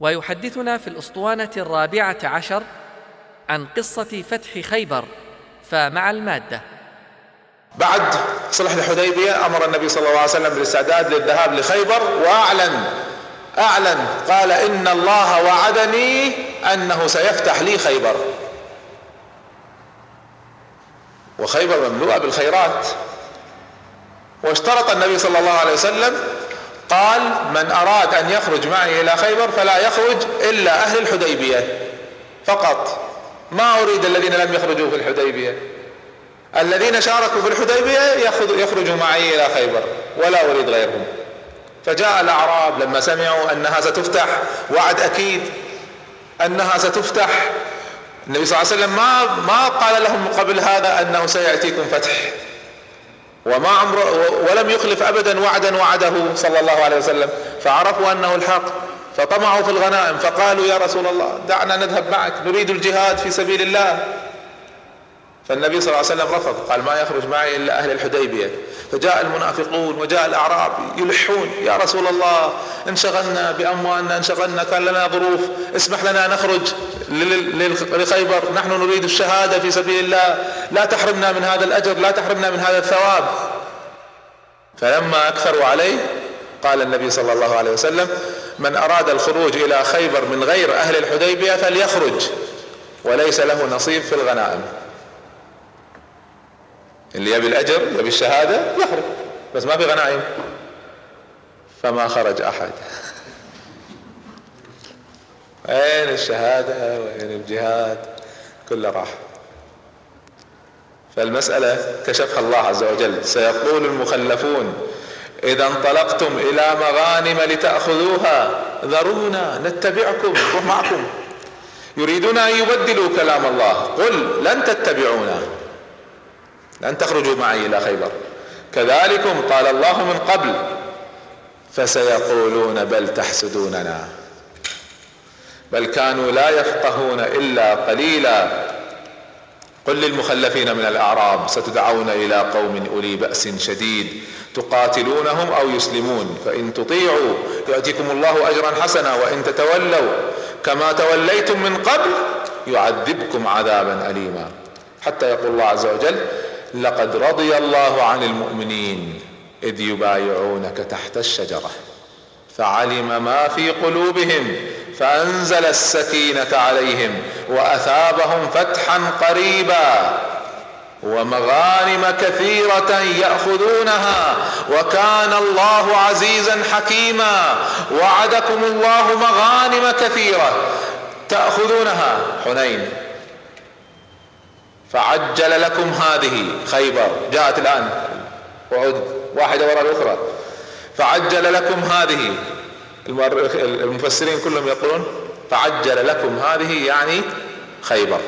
ويحدثنا في الأسطوانة الرابعة عشر عن قصة فتح خيبر فمع المادة. بعد صلح الحديبية أمر النبي صلى الله عليه وسلم بالاستعداد للذهاب لخيبر وأعلن أعلن قال إن الله وعدني أنه سيفتح لي خيبر. وخيبر مملوءة بالخيرات. واشترط النبي صلى الله عليه وسلم قال من أراد أن يخرج معي إلى خيبر فلا يخرج إلا أهل الحديبية. فقط. ما أريد الذين لم يخرجوا في الحديبية. الذين شاركوا في الحديبية يخرجوا معي إلى خيبر ولا أريد غيرهم. فجاء الأعراب لما سمعوا أنها ستفتح وعد أكيد أنها ستفتح. النبي صلى الله عليه وسلم ما ما قال لهم قبل هذا أنه سيأتيكم فتح. وما عمر ولم يخلف ابدا وعدا وعده صلى الله عليه وسلم. فعرفوا أنه الحق. فطمعوا في الغنائم. فقالوا يا رسول الله دعنا نذهب معك. نريد الجهاد في سبيل الله. فالنبي صلى الله عليه وسلم رفض قال ما يخرج معي إلا أهل الحديبية. فجاء المنافقون وجاء الأعراب يلحون يا رسول الله انشغلنا بأموالنا انشغلنا كان لنا ظروف اسمح لنا نخرج لخيبر نحن نريد الشهادة في سبيل الله لا تحرمنا من هذا الأجر لا تحرمنا من هذا الثواب. فلما أكثروا عليه قال النبي صلى الله عليه وسلم من أراد الخروج إلى خيبر من غير أهل الحديبية فليخرج وليس له نصيب في الغنائم. اللي يبي الأجر يبي الشهادة يخرج. بس ما في غنائم. فما خرج أحد. اين الشهادة؟ وين الجهاد؟ كله راح. فالمسألة كشفها الله عز وجل. سيقول المخلفون إذا انطلقتم إلى مغانم لتأخذوها ذرونا نتبعكم نروح معكم. يريدون أن يبدلوا كلام الله. قل لن تتبعونا. لن تخرجوا معي إلى خيبر. كذلكم قال الله من قبل فسيقولون بل تحسدوننا. بل كانوا لا يفقهون إلا قليلا. قل للمخلفين من الأعراب ستدعون إلى قوم أولي بأس شديد. تقاتلونهم أو يسلمون فإن تطيعوا يؤتكم الله اجرا حسنا وإن تتولوا كما توليتم من قبل يعذبكم عذابا اليما. حتى يقول الله عز وجل لقد رضي الله عن المؤمنين إذ يبايعونك تحت الشجرة فعلم ما في قلوبهم فأنزل السكينة عليهم وأثابهم فتحا قريبا ومغانم كثيرة يأخذونها وكان الله عزيزا حكيما وعدكم الله مغانم كثيرة تأخذونها. حنين فعجل لكم هذه. خيبر. جاءت الآن. وعود واحدة وراء الأخرى. فعجل لكم هذه. المفسرين كلهم يقولون فعجل لكم هذه يعني خيبر.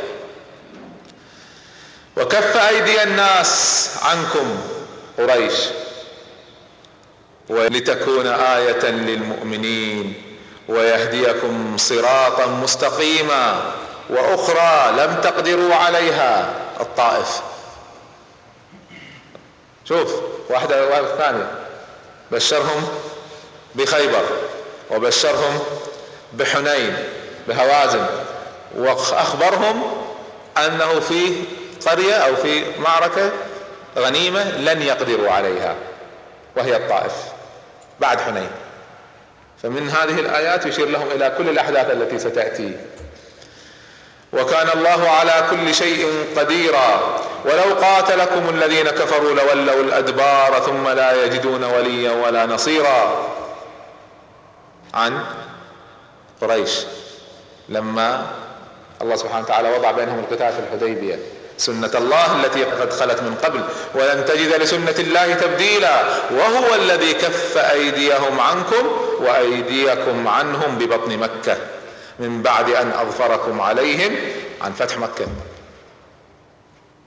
وكف أيدي الناس عنكم قريش. ولتكون آية للمؤمنين. ويهديكم صراطا مستقيما. وأخرى لم تقدروا عليها. الطائف. شوف واحدة واحدة ثانية بشرهم بخيبر وبشرهم بحنين بهوازن. وأخبرهم أنه في قرية أو في معركة غنيمة لن يقدروا عليها وهي الطائف بعد حنين. فمن هذه الآيات يشير لهم إلى كل الأحداث التي ستأتي. وكان الله على كل شيء قديرا. ولو قاتلكم الذين كفروا لولوا الأدبار ثم لا يجدون وليا ولا نصيرا. عن قريش. لما الله سبحانه وتعالى وضع بينهم القتال في الحديبية. سنة الله التي قد خلت من قبل. ولن تجد لسنة الله تبديلا. وهو الذي كف أيديهم عنكم وأيديكم عنهم ببطن مكة. من بعد أن أظفركم عليهم عن فتح مكة.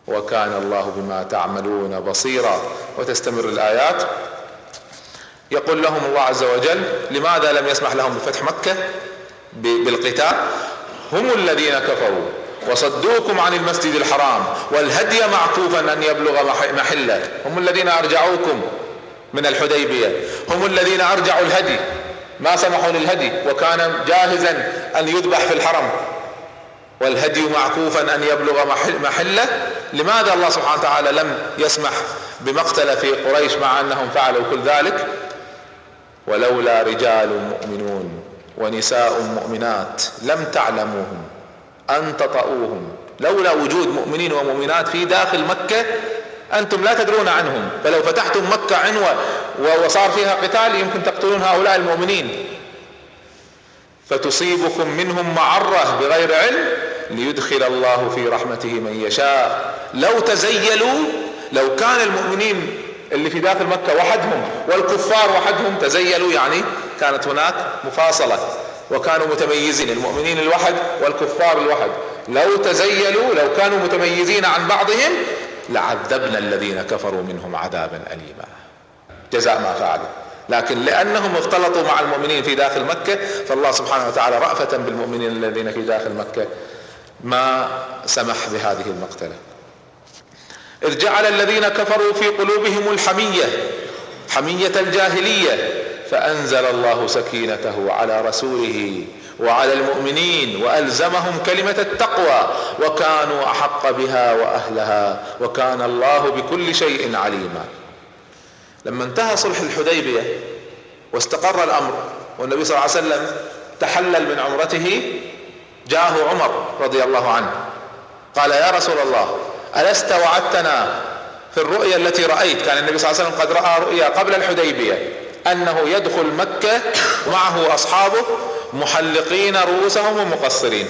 وكان الله بما تعملون بصيرا. وتستمر الآيات. يقول لهم الله عز وجل لماذا لم يسمح لهم بفتح مكة؟ بالقتال. هم الذين كفروا. وصدوكم عن المسجد الحرام. والهدي معكوفا أن يبلغ محلة. هم الذين أرجعوكم من الحديبية. هم الذين أرجعوا الهدي. ما سمحوا للهدي وكان جاهزا أن يذبح في الحرم. والهدي معكوفا أن يبلغ محله. لماذا الله سبحانه وتعالى لم يسمح بمقتل في قريش مع أنهم فعلوا كل ذلك؟ ولولا رجال مؤمنون ونساء مؤمنات لم تعلموهم ان تطؤوهم لولا وجود مؤمنين ومؤمنات في داخل مكة أنتم لا تدرون عنهم. فلو فتحتم مكة عنوة وصار فيها قتال يمكن تقتلون هؤلاء المؤمنين. فتصيبكم منهم معرة بغير علم ليدخل الله في رحمته من يشاء. لو تزيلوا لو كان المؤمنين اللي في داخل مكة وحدهم والكفار وحدهم تزيلوا يعني كانت هناك مفاصلة وكانوا متميزين المؤمنين الوحد والكفار الوحد. لو تزيلوا لو كانوا متميزين عن بعضهم لعذبنا الذين كفروا منهم عذابا أليما. جزاء ما فعلوا. لكن لأنهم اختلطوا مع المؤمنين في داخل مكة فالله سبحانه وتعالى رأفة بالمؤمنين الذين في داخل مكة. ما سمح بهذه المقتلة. إذ جعل الذين كفروا في قلوبهم الحمية حمية الجاهلية فأنزل الله سكينته على رسوله وعلى المؤمنين وألزمهم كلمة التقوى وكانوا أحق بها وأهلها وكان الله بكل شيء عليما. لما انتهى صلح الحديبية واستقر الأمر والنبي صلى الله عليه وسلم تحلل من عمرته جاءه عمر رضي الله عنه. قال يا رسول الله ألست وعدتنا في الرؤيا التي رأيت؟ كان النبي صلى الله عليه وسلم قد رأى رؤيا قبل الحديبية أنه يدخل مكة معه أصحابه محلقين رؤوسهم ومقصرين.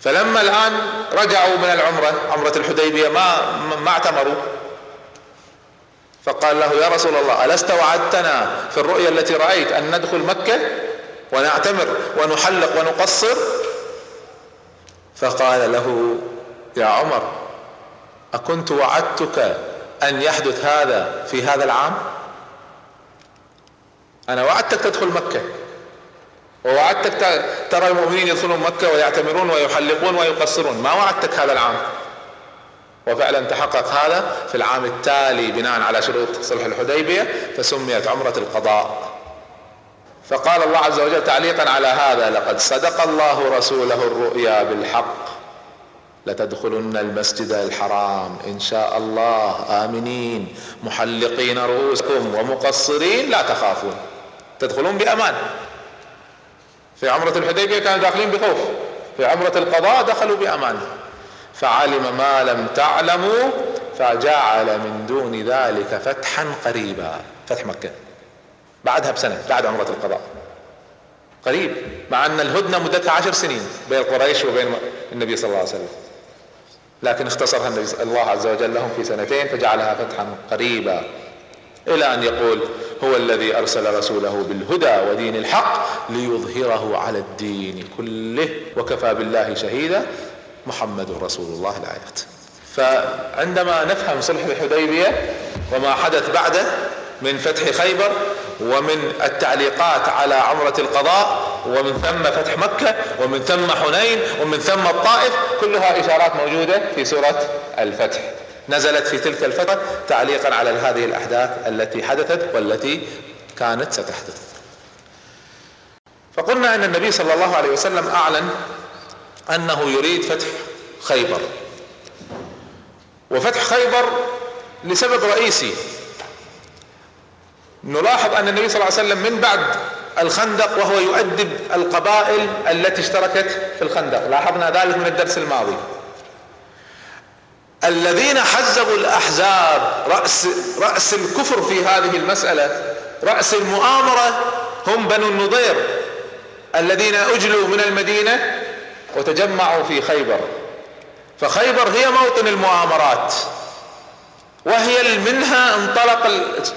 فلما الآن رجعوا من العمرة عمرة الحديبية ما ما اعتمروا. فقال له يا رسول الله ألست وعدتنا في الرؤيا التي رأيت أن ندخل مكة ونعتمر ونحلق ونقصر? فقال له يا عمر أكنت وعدتك أن يحدث هذا في هذا العام؟ أنا وعدتك تدخل مكة. ووعدتك ترى المؤمنين يدخلون مكة ويعتمرون ويحلقون ويقصرون. ما وعدتك هذا العام؟ وفعلا تحقق هذا في العام التالي بناء على شروط صلح الحديبية فسميت عمرة القضاء. فقال الله عز وجل تعليقا على هذا لقد صدق الله رسوله الرؤيا بالحق لتدخلن المسجد الحرام. إن شاء الله آمنين محلقين رؤوسكم ومقصرين لا تخافون. تدخلون بأمان. في عمرة الحديبية كانوا داخلين بخوف. في عمرة القضاء دخلوا بأمان. فعلم ما لم تعلموا فجعل من دون ذلك فتحا قريبا. فتح مكة. بعدها بسنة بعد عمرة القضاء. قريب مع أن الهدنة مدتها عشر سنين بين قريش وبين النبي صلى الله عليه وسلم. لكن اختصرها الله عز وجل لهم في سنتين فجعلها فتحا قريبا. إلى أن يقول هو الذي أرسل رسوله بالهدى ودين الحق ليظهره على الدين كله وكفى بالله شهيدا محمد رسول الله الآيات. فعندما نفهم صلح الحديبية وما حدث بعده من فتح خيبر ومن التعليقات على عمرة القضاء ومن ثم فتح مكة ومن ثم حنين ومن ثم الطائف كلها إشارات موجودة في سورة الفتح. نزلت في تلك الفترة تعليقا على هذه الأحداث التي حدثت والتي كانت ستحدث. فقلنا أن النبي صلى الله عليه وسلم أعلن أنه يريد فتح خيبر. وفتح خيبر لسبب رئيسي. نلاحظ أن النبي صلى الله عليه وسلم من بعد الخندق وهو يؤدب القبائل التي اشتركت في الخندق. لاحظنا ذلك من الدرس الماضي. الذين حزبوا الأحزاب رأس رأس الكفر في هذه المسألة رأس المؤامرة هم بنو النضير الذين أجلوا من المدينة وتجمعوا في خيبر. فخيبر هي موطن المؤامرات وهي منها انطلق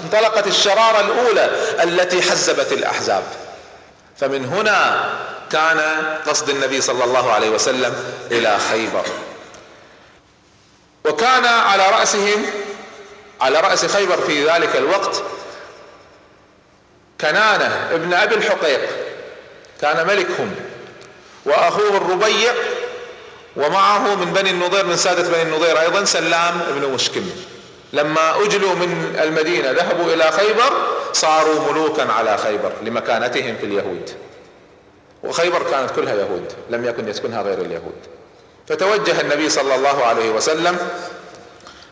انطلقت الشرارة الأولى التي حزبت الأحزاب. فمن هنا كان قصد النبي صلى الله عليه وسلم إلى خيبر. وكان على رأسهم على رأس خيبر في ذلك الوقت كنانة ابن أبي الحقيق. كان ملكهم. وأخوه الربيع ومعه من بني النضير من سادة بني النضير أيضا سلام بن مشكم. لما أجلوا من المدينة ذهبوا إلى خيبر صاروا ملوكا على خيبر لمكانتهم في اليهود. وخيبر كانت كلها يهود لم يكن يسكنها غير اليهود. فتوجه النبي صلى الله عليه وسلم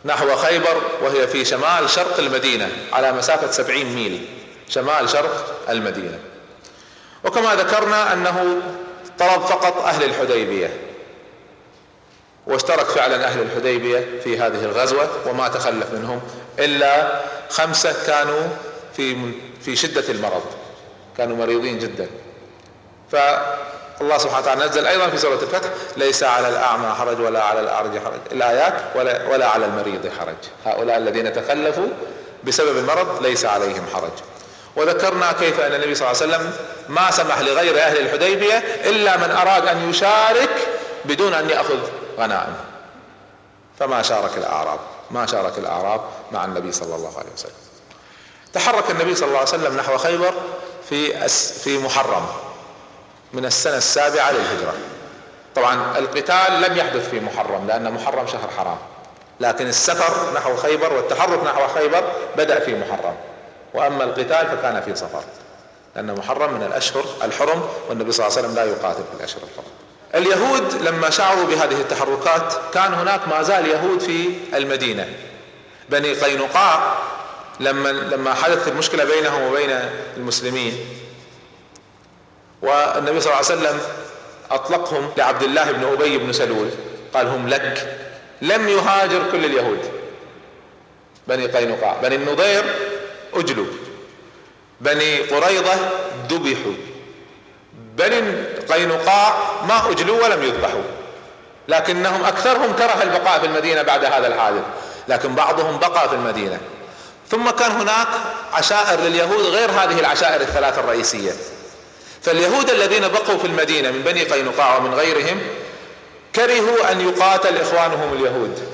نحو خيبر وهي في شمال شرق المدينة على مسافة سبعين ميل. شمال شرق المدينة. وكما ذكرنا أنه طلب فقط أهل الحديبية واشترك فعلا أهل الحديبية في هذه الغزوة وما تخلف منهم إلا خمسة كانوا في في شدة المرض كانوا مريضين جدا. فالله سبحانه وتعالى نزل أيضا في سورة الفتح ليس على الأعمى حرج ولا على الارج حرج. الآيات ولا, ولا على المريض حرج. هؤلاء الذين تخلفوا بسبب المرض ليس عليهم حرج. وذكرنا كيف أن النبي صلى الله عليه وسلم ما سمح لغير أهل الحديبية إلا من أراد أن يشارك بدون أن يأخذ غنائم. فما شارك الأعراب ما شارك الأعراب مع النبي صلى الله عليه وسلم. تحرك النبي صلى الله عليه وسلم نحو خيبر في في محرم من السنة السابعة للهجرة. طبعا القتال لم يحدث في محرم لأن محرم شهر حرام. لكن السفر نحو خيبر والتحرك نحو خيبر بدأ في محرم. وأما القتال فكان في صفر لأن محرم من الأشهر الحرم والنبي صلى الله عليه وسلم لا يقاتل في الأشهر الحرم. اليهود لما شعروا بهذه التحركات كان هناك ما زال يهود في المدينة. بني قينقاع لما لما حدثت المشكلة بينهم وبين المسلمين والنبي صلى الله عليه وسلم أطلقهم لعبد الله بن أبي بن سلول. قال هم لك. لم يهاجر كل اليهود. بني قينقاع. بني النضير أجلوا. بني قريضة ذبحوا. بني قينقاع ما أجلوا ولم يذبحوا. لكنهم أكثرهم كره البقاء في المدينة بعد هذا الحادث. لكن بعضهم بقى في المدينة. ثم كان هناك عشائر لليهود غير هذه العشائر الثلاث الرئيسية. فاليهود الذين بقوا في المدينة من بني قينقاع ومن غيرهم كرهوا أن يقاتل إخوانهم اليهود.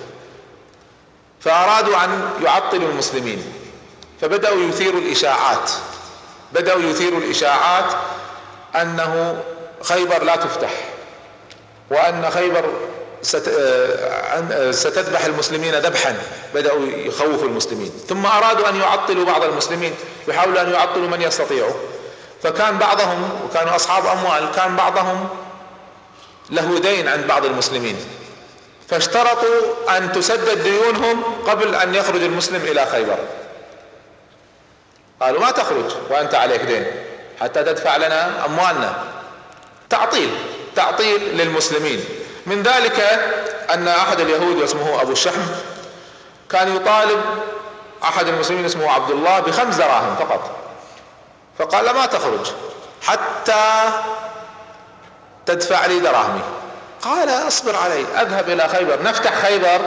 فأرادوا أن يعطلوا المسلمين. فبدأوا يثيروا الإشاعات. بدأوا يثيروا الإشاعات أنه خيبر لا تفتح وأن خيبر ستذبح المسلمين ذبحا. بدأوا يخوفوا المسلمين. ثم أرادوا أن يعطلوا بعض المسلمين يحاولوا أن يعطلوا من يستطيعوا. فكان بعضهم وكانوا أصحاب أموال كان بعضهم له دين عند بعض المسلمين. فاشترطوا أن تسدد ديونهم قبل أن يخرج المسلم إلى خيبر. قالوا ما تخرج وأنت عليك دين حتى تدفع لنا أموالنا. تعطيل تعطيل للمسلمين. من ذلك أن أحد اليهود اسمه أبو الشحم كان يطالب أحد المسلمين اسمه عبد الله بخمس دراهم فقط. فقال ما تخرج حتى تدفع لي دراهمي. قال اصبر علي أذهب إلى خيبر نفتح خيبر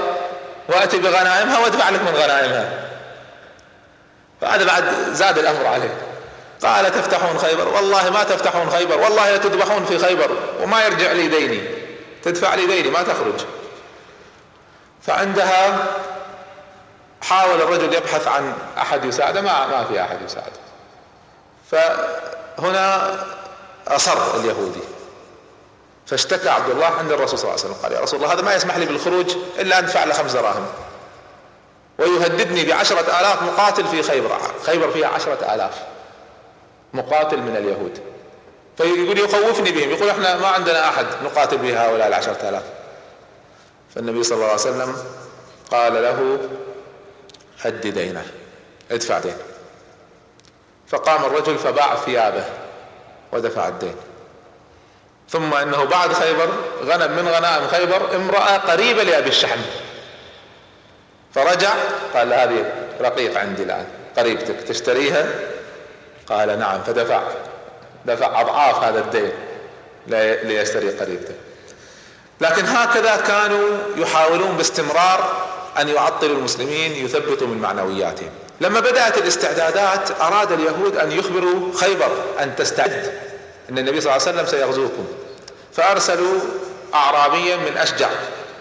وأتي بغنائمها وأدفع لك من غنائمها. فهذا بعد زاد الأمر عليه. قال تفتحون خيبر؟ والله ما تفتحون خيبر والله تذبحون في خيبر وما يرجع لي ديني. تدفع لي ديني ما تخرج. فعندها حاول الرجل يبحث عن أحد يساعده ما ما في أحد يساعده. فهنا أصر اليهودي. فاشتكى عبد الله عند الرسول صلى الله عليه وسلم قال يا رسول الله هذا ما يسمح لي بالخروج إلا أن أدفع له خمس دراهم. ويهددني بعشرة آلاف مقاتل في خيبر. خيبر فيها عشرة آلاف مقاتل من اليهود. فيقول يخوفني بهم. يقول إحنا ما عندنا أحد نقاتل به هؤلاء العشرة آلاف. فالنبي صلى الله عليه وسلم قال له هد دينه ادفع دين. فقام الرجل فباع ثيابه ودفع الدين. ثم إنه بعد خيبر غنم من غنائم خيبر امرأة قريبة لأبي الشحم. فرجع قال هذه رقيق عندي الآن قريبتك تشتريها؟ قال نعم فدفع دفع أضعاف هذا الدين ليشتري قريبته. لكن هكذا كانوا يحاولون باستمرار أن يعطلوا المسلمين يثبتوا من معنوياتهم. لما بدأت الاستعدادات أراد اليهود أن يخبروا خيبر أن تستعد إن النبي صلى الله عليه وسلم سيغزوكم. فأرسلوا اعرابيا من أشجع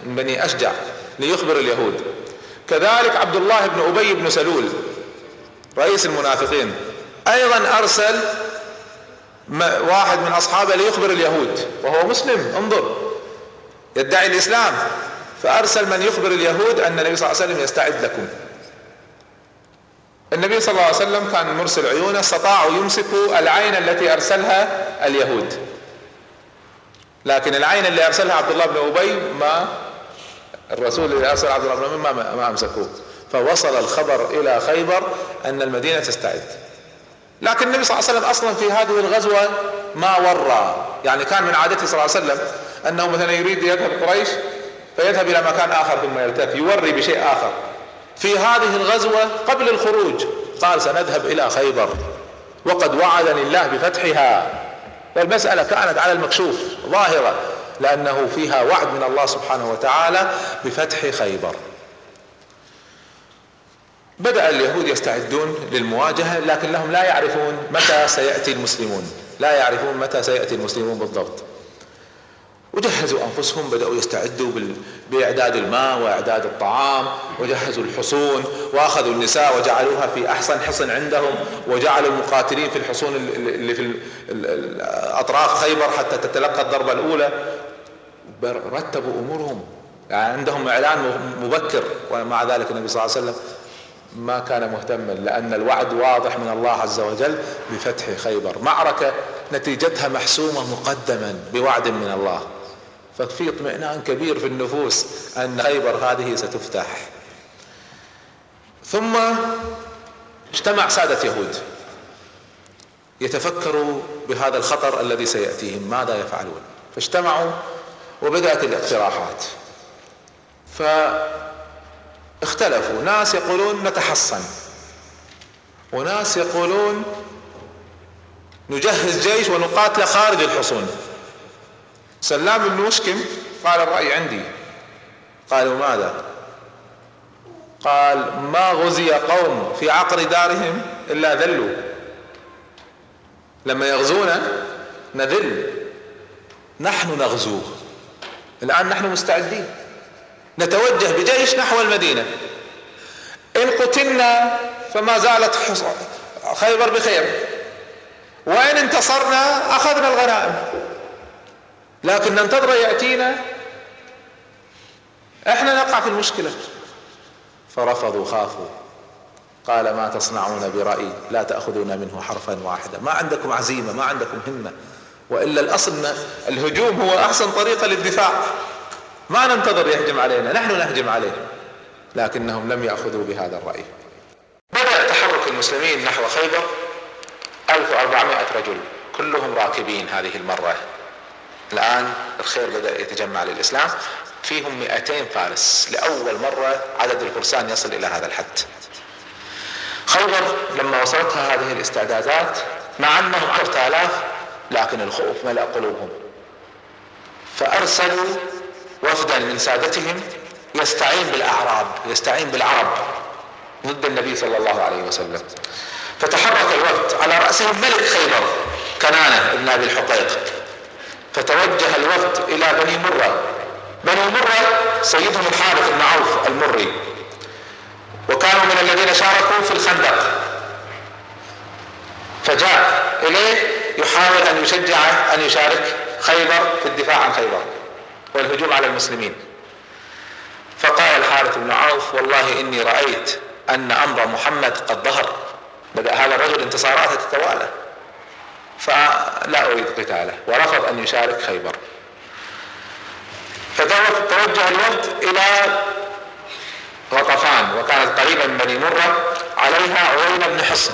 من بني أشجع ليخبر اليهود. كذلك عبد الله بن أبي بن سلول رئيس المنافقين أيضا أرسل واحد من أصحابه ليخبر اليهود وهو مسلم انظر يدعي الإسلام فأرسل من يخبر اليهود أن النبي صلى الله عليه وسلم يستعد لكم. النبي صلى الله عليه وسلم كان مرسل عيونه استطاعوا يمسكوا العين التي أرسلها اليهود. لكن العين اللي أرسلها عبد الله بن أبي ما الرسول ارسل عبد ابي ما, ما أمسكوه. فوصل الخبر إلى خيبر أن المدينة تستعد. لكن النبي صلى الله عليه وسلم أصلا في هذه الغزوة ما ورى. يعني كان من عادته صلى الله عليه وسلم أنه مثلا يريد يذهب قريش فيذهب إلى مكان آخر ثم يلتف يوري بشيء آخر. في هذه الغزوة قبل الخروج قال سنذهب إلى خيبر. وقد وعدني الله بفتحها. فالمسألة كانت على المكشوف ظاهرة. لأنه فيها وعد من الله سبحانه وتعالى بفتح خيبر. بدأ اليهود يستعدون للمواجهة لكن لا يعرفون متى سيأتي المسلمون. لا يعرفون متى سيأتي المسلمون بالضبط. وجهزوا أنفسهم بدأوا يستعدوا بإعداد الماء وإعداد الطعام وجهزوا الحصون وأخذوا النساء وجعلوها في أحسن حصن عندهم وجعلوا المقاتلين في الحصون اللي في أطراف خيبر حتى تتلقى الضربة الأولى. رتبوا أمورهم. يعني عندهم إعلان مبكر ومع ذلك النبي صلى الله عليه وسلم ما كان مهتما لأن الوعد واضح من الله عز وجل بفتح خيبر. معركة نتيجتها محسومة مقدما بوعد من الله. ففي اطمئنان كبير في النفوس أن خيبر هذه ستفتح. ثم اجتمع سادة يهود. يتفكروا بهذا الخطر الذي سيأتيهم. ماذا يفعلون؟ فاجتمعوا وبدأت الاقتراحات. ف اختلفوا ناس يقولون نتحصن. وناس يقولون نجهز جيش ونقاتل خارج الحصون. سلام بن مشكم قال الرأي عندي. قالوا ماذا؟ قال ما غزي قوم في عقر دارهم إلا ذلوا. لما يغزونا نذل. نحن نغزوه. الآن نحن مستعدين. نتوجه بجيش نحو المدينة. إن قتلنا فما زالت خيبر بخير. وإن انتصرنا أخذنا الغنائم. لكن ننتظر يأتينا. إحنا نقع في المشكلة. فرفضوا خافوا. قال ما تصنعون برأي لا تأخذون منه حرفا واحدا. ما عندكم عزيمة ما عندكم همة. وإلا الأصل الهجوم هو أحسن طريقة للدفاع. ما ننتظر يهجم علينا نحن نهجم عليه لكنهم لم يأخذوا بهذا الرأي. بدأ تحرك المسلمين نحو خيبر 1400 رجل كلهم راكبين هذه المرة. الآن الخير بدأ يتجمع للإسلام. فيهم 200 فارس لأول مرة عدد الفرسان يصل إلى هذا الحد. خيبر لما وصلتها هذه الاستعدادات مع أنهم 10000 لكن الخوف ملأ قلوبهم. فأرسلوا وفدا من سادتهم يستعين بالأعراب يستعين بالعرب ضد النبي صلى الله عليه وسلم. فتحرك الوفد على رأسهم ملك خيبر كنانة بن أبي الحقيق. فتوجه الوفد إلى بني مرة. بني مرة سيدهم الحارث بن عوف المري. وكانوا من الذين شاركوا في الخندق. فجاء إليه يحاول أن يشجعه أن يشارك خيبر في الدفاع عن خيبر والهجوم على المسلمين. فقال الحارث بن عوف والله إني رأيت أن أمر محمد قد ظهر. بدأ هذا الرجل انتصاراته تتوالى. فلا أريد قتاله. ورفض أن يشارك خيبر. فتوجه الوفد إلى غطفان وكانت قريبا من بني مرة عليها عوين بن حصن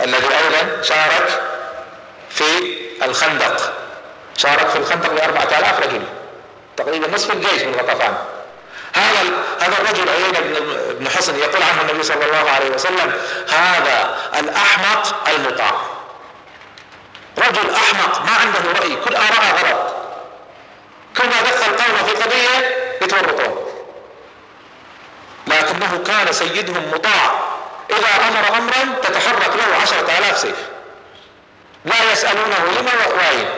الذي أيضا شارك في الخندق. شارك في الخندق بأربعة آلاف رجل. تقريبا نصف الجيش من غطفان هذا هذا الرجل عيينة بن حصن يقول عنه النبي صلى الله عليه وسلم هذا الأحمق المطاع. رجل أحمق ما عنده رأي كل آراءه غلط. كل ما دخل قومه في قضية يتورطون لكنه كان سيدهم مطاع. إذا أمر أمرا تتحرك له عشرة آلاف سيف. لا يسألونه لما وأين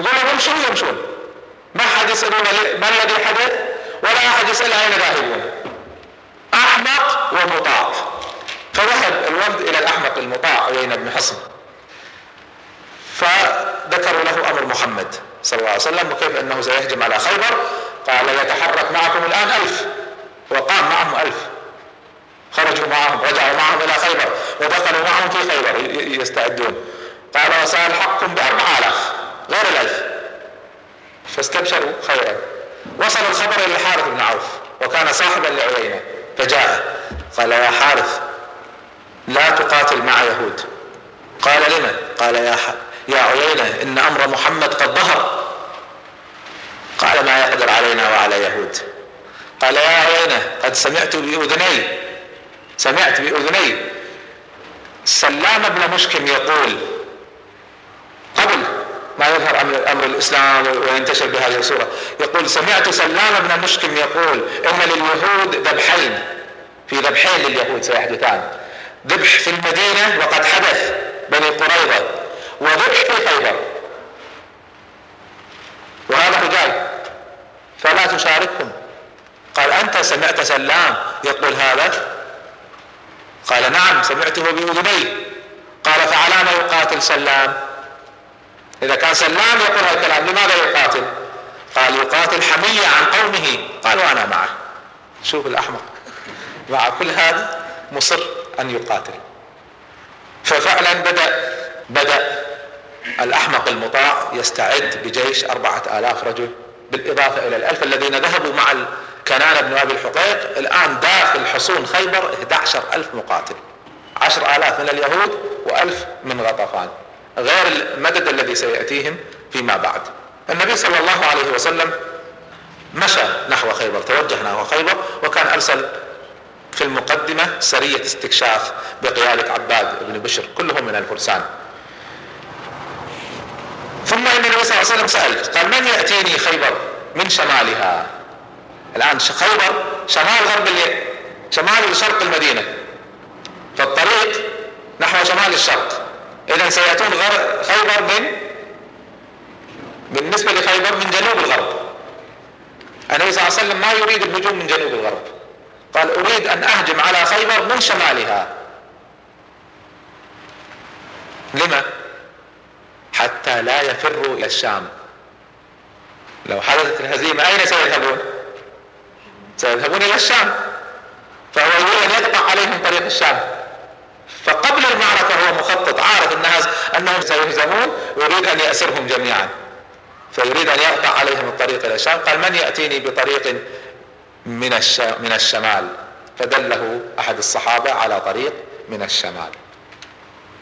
يقول يمشون يمشون ما حد يسألون ما الذي حدث؟ ولا أحد يسأل أين ذاهبون. أحمق ومطاع. فذهب الولد إلى الأحمق المطاع عيينة بن حصن. فذكروا له أمر محمد صلى الله عليه وسلم وكيف أنه سيهجم على خيبر؟ قال يتحرك معكم الآن ألف. وقام معهم ألف. خرجوا معهم رجعوا معهم إلى خيبر ودخلوا معهم في خيبر يستعدون. قال وسألحقكم بأربعة آلاف غير الألف. فاستبشروا خيرا. وصل الخبر إلى الحارث بن عوف وكان صاحبا لعيينة فجاء. قال يا حارث لا تقاتل مع يهود. قال لما قال يا يا عيينة إن أمر محمد قد ظهر. قال ما يقدر علينا وعلى يهود. قال يا عيينة قد سمعت بأذني. سمعت بأذني. سلام بن مشكم يقول قبل ما يظهر أمر, أمر الإسلام وينتشر بهذه الصورة يقول سمعت سلام بن مشكم يقول إن لليهود ذبحين. في ذبحين لليهود سيحدثان. ذبح في المدينة وقد حدث بني قريظة وذبح في خيبر وهذا رجال فلا تشاركهم. قال أنت سمعت سلام يقول هذا؟ قال نعم سمعته بأذني قال فعلى ما يقاتل سلام. إذا كان سلام يقول هذا الكلام لماذا يقاتل؟ قال يقاتل حمية عن قومه. قال وأنا معه. شوف الأحمق. مع كل هذا مصر أن يقاتل. ففعلا بدأ بدأ الأحمق المطاع يستعد بجيش أربعة آلاف رجل بالإضافة إلى الألف الذين ذهبوا مع كنان بن أبي الحقيق الآن داخل حصون خيبر 11 ألف مقاتل عشر آلاف من اليهود وألف من غطفان غير المدد الذي سيأتيهم فيما بعد. النبي صلى الله عليه وسلم مشى نحو خيبر توجه نحو خيبر وكان أرسل في المقدمة سرية استكشاف بقيادة عباد بن بشر كلهم من الفرسان. ثم إن النبي صلى الله عليه وسلم سأل قال من يأتيني خيبر من شمالها؟ الآن خيبر شمال غرب شمال شرق المدينة. فالطريق نحو شمال الشرق. إذا سيأتون خيبر من بالنسبة لخيبر من جنوب الغرب. النبي صلى الله عليه وسلم ما يريد الهجوم من جنوب الغرب. قال أريد أن أهجم على خيبر من شمالها. لما؟ حتى لا يفروا إلى الشام. لو حدثت الهزيمة أين سيذهبون؟ سيذهبون إلى الشام. فهو يريد أن يقطع عليهم طريق الشام. فقبل المعركة هو مخطط عارف الناس أنهم سيهزمون ويريد أن يأسرهم جميعا. فيريد أن يقطع عليهم الطريق إلى الشام. قال من يأتيني بطريق من من الشمال؟ فدله أحد الصحابة على طريق من الشمال.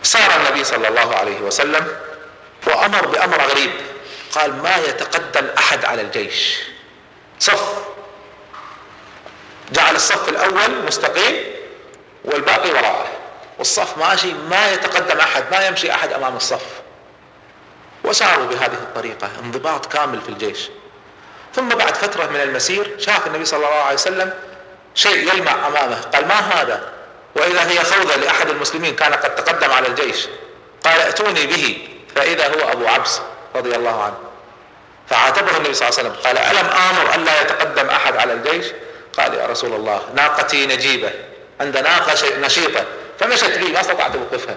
صار النبي صلى الله عليه وسلم وأمر بأمر غريب. قال ما يتقدم أحد على الجيش. صف جعل الصف الأول مستقيم والباقي وراءه. والصف ماشي ما يتقدم أحد ما يمشي أحد أمام الصف. وساروا بهذه الطريقة انضباط كامل في الجيش. ثم بعد فترة من المسير شاف النبي صلى الله عليه وسلم شيء يلمع أمامه قال ما هذا؟ وإذا هي خوذة لأحد المسلمين كان قد تقدم على الجيش. قال ائتوني به. فإذا هو أبو عبس رضي الله عنه. فعاتبه النبي صلى الله عليه وسلم قال ألم آمر أن لا يتقدم أحد على الجيش؟ قال يا رسول الله ناقتي نجيبة. عند ناقة نشيطة. فمشت بي ما استطعت اوقفها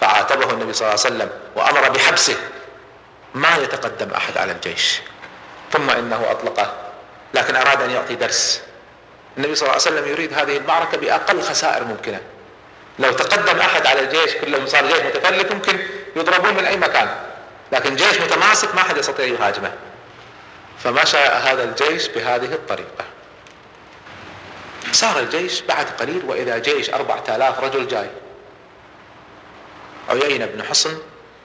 فعاتبه النبي صلى الله عليه وسلم وأمر بحبسه. ما يتقدم أحد على الجيش. ثم إنه أطلقه. لكن أراد أن يعطي درس. النبي صلى الله عليه وسلم يريد هذه المعركة بأقل خسائر ممكنة. لو تقدم أحد على الجيش كلهم صار جيش متفلت ممكن يضربون من أي مكان. لكن جيش متماسك ما حد يستطيع يهاجمه. فمشى هذا الجيش بهذه الطريقة. صار الجيش بعد قليل وإذا جيش أربعة آلاف رجل جاي. عيينة بن حصن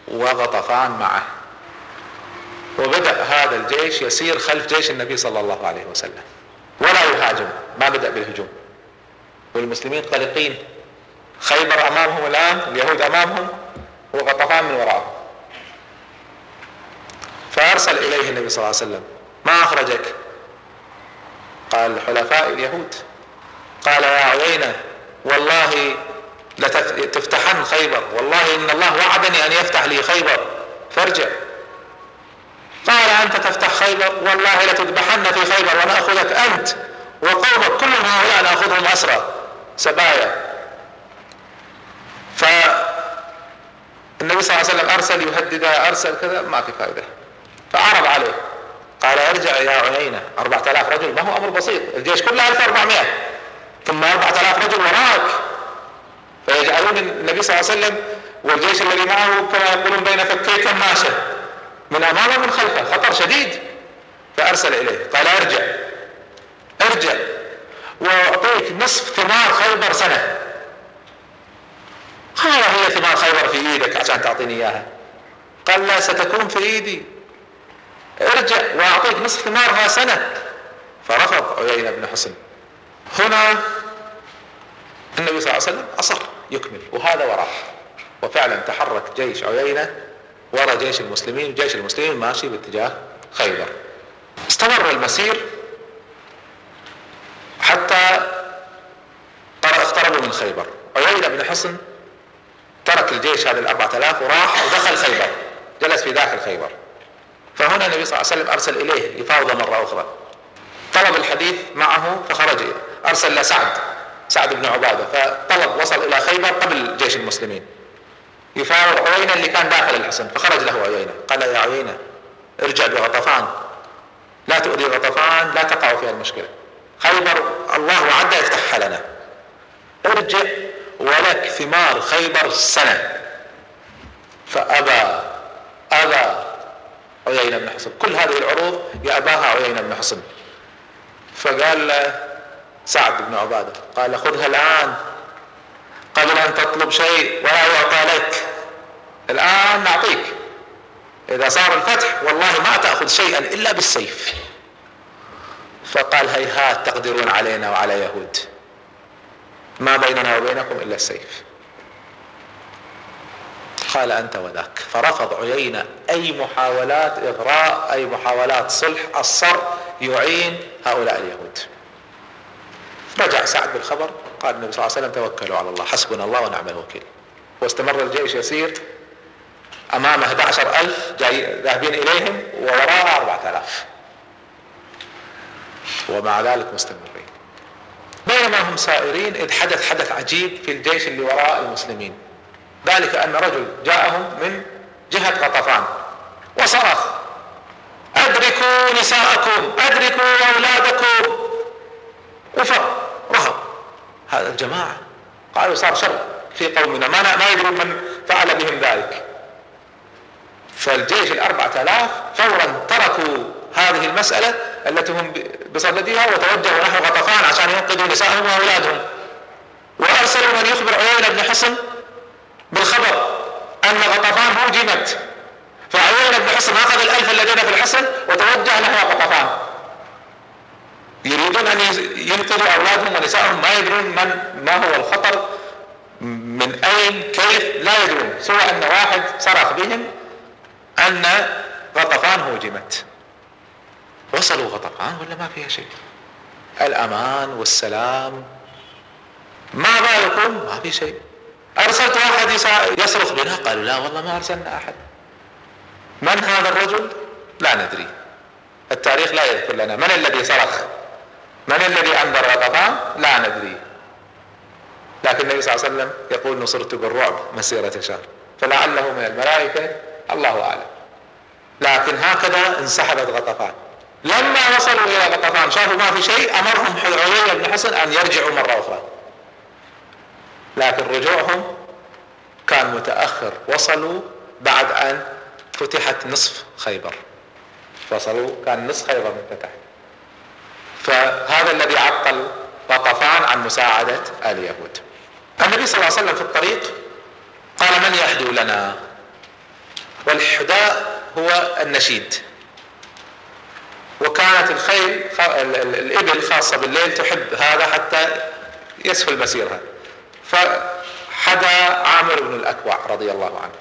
وغطفان معه. وبدأ هذا الجيش يسير خلف جيش النبي صلى الله عليه وسلم. ولا يهاجم ما بدأ بالهجوم. والمسلمين قلقين. خيبر أمامهم الآن اليهود أمامهم وغطفان من وراءهم فأرسل إليه النبي صلى الله عليه وسلم ما أخرجك؟ قال حلفاء اليهود. قال يا عيينة والله لتفتحن خيبر والله إن الله وعدني أن يفتح لي خيبر فارجع. قال أنت تفتح خيبر؟ والله لتذبحن في خيبر ونأخذك أنت وقومك كلهم هؤلاء نأخذهم أسرى. سبايا. فالنبي صلى الله عليه وسلم أرسل يهدد أرسل كذا ما في فائدة. فعرض عليه. قال ارجع يا عيينة 4000 رجل ما هو أمر بسيط الجيش كله 1400 ثم 4000 رجل وراك. فيجعلون النبي صلى الله عليه وسلم والجيش الذي معه كما يقولون بين فكي كماشة من أمامه ومن خلفه. خطر شديد. فأرسل إليه. قال ارجع. ارجع. وأعطيك نصف ثمار خيبر سنة. قال هي ثمار خيبر في إيدك عشان تعطيني إياها. قال لا ستكون في إيدي. ارجع وأعطيك نصف ثمارها سنة. فرفض عيينة بن حسن. هنا النبي صلى الله عليه وسلم أصر يكمل. وهذا وراه وفعلا تحرك جيش عيينة وراء جيش المسلمين. جيش المسلمين ماشي باتجاه خيبر. استمر المسير حتى اقتربوا من خيبر. عيينة بن حصن ترك الجيش هذا الأربعة آلاف وراح ودخل خيبر. جلس في داخل خيبر. فهنا النبي صلى الله عليه وسلم أرسل إليه يفاوض مرة أخرى. طلب الحديث معه فخرج أرسل لسعد. سعد بن عبادة. فطلب وصل إلى خيبر قبل جيش المسلمين. يفاوض عيينة اللي كان داخل الحصن فخرج له عيينة. قال يا عيينة ارجع بغطفان لا تؤذي غطفان لا تقع فيها المشكلة. خيبر الله وعد يفتحها لنا. ارجع ولك ثمار خيبر سنة. فأبى أبى عيينة بن حصن. كل هذه العروض يأباها عيينة بن حصن. فقال له سعد بن عبادة. قال خذها الآن. قبل أن تطلب شيء ولا يعطى لك. الآن نعطيك. إذا صار الفتح والله ما تأخذ شيئا إلا بالسيف. فقال هيهات تقدرون علينا وعلى يهود. ما بيننا وبينكم إلا السيف. قال أنت وذاك. فرفض عيينة. أي محاولات إغراء أي محاولات صلح الصر يعين هؤلاء اليهود. رجع سعد بالخبر قال النبي صلى الله عليه وسلم توكلوا على الله حسبنا الله ونعم الوكيل. واستمر الجيش يسير أمامه 11000 جاي ذاهبين إليهم ووراءه 4000 ومع ذلك مستمرين. بينما هم سائرين إذ حدث حدث عجيب في الجيش اللي وراء المسلمين. ذلك أن رجل جاءهم من جهة غطفان وصرخ أدركوا نساءكم أدركوا أولادكم. وفر رهب هذا الجماعة قالوا صار شر في قومنا ما ما يدرون من فعل بهم ذلك. فالجيش الأربعة آلاف فورا تركوا هذه المسألة التي هم بصددها وتوجهوا نحو غطفان عشان ينقذوا نسائهم وأولادهم. وأرسلوا من يخبر عيينة بن حصن بالخبر أن غطفان هجمت فعيينة بن حصن أخذ الألف الذين في الحصن وتوجه نحو غطفان. يريدون أن ينقذوا أولادهم ونسائهم ما يدرون من ما هو الخطر من أين كيف لا يدرون. سوى أن واحد صرخ بهم أن غطفان هجمت. وصلوا غطفان ولا ما فيها شيء؟ الأمان والسلام. ما بالكم؟ ما في شيء. أرسلت واحد يصرخ بنا. قالوا لا والله ما أرسلنا أحد. من هذا الرجل؟ لا ندري. التاريخ لا يذكر لنا. من الذي صرخ؟ من الذي أنذر غطفان لا ندري. لكن النبي صلى الله عليه وسلم يقول نصرت بالرعب مسيرة شهر فلعله من الملائكة الله أعلم. لكن هكذا انسحبت غطفان. لما وصلوا إلى غطفان شافوا ما في شيء أمرهم عيينة بن حسن أن يرجعوا مرة أخرى. لكن رجوعهم كان متأخر. وصلوا بعد أن فتحت نصف خيبر. وصلوا كان نصف خيبر انفتح فهذا الذي عطل غطفان عن مساعدة اليهود النبي صلى الله عليه وسلم في الطريق قال من يحدو لنا؟ والحداء هو النشيد. وكانت الخيل الإبل خاصة بالليل تحب هذا حتى يسهل مسيرها. فحدا عامر بن الأكوع رضي الله عنه.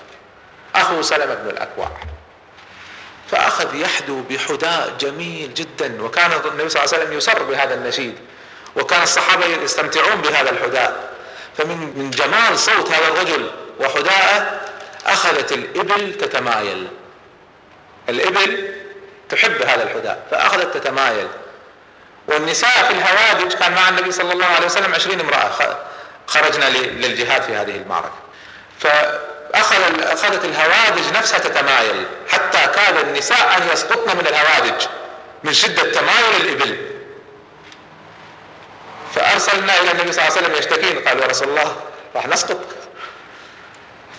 أخو سلمة بن الأكوع. فأخذ يحدو بحداء جميل جدا وكان النبي صلى الله عليه وسلم يسر بهذا النشيد وكان الصحابة يستمتعون بهذا الحداء فمن من جمال صوت هذا الرجل وحداءه أخذت الإبل تتمايل. الإبل تحب هذا الحداء فأخذت تتمايل. والنساء في الهوادج كان مع النبي صلى الله عليه وسلم عشرين امرأة خرجنا للجهاد في هذه المعركة. فأخذ أخذت الهوادج نفسها تتمايل حتى كاد النساء أن يسقطن من الهوادج من شدة تمايل الإبل. فأرسلنا إلى النبي صلى الله عليه وسلم يشتكين. قال يا رسول الله راح نسقط.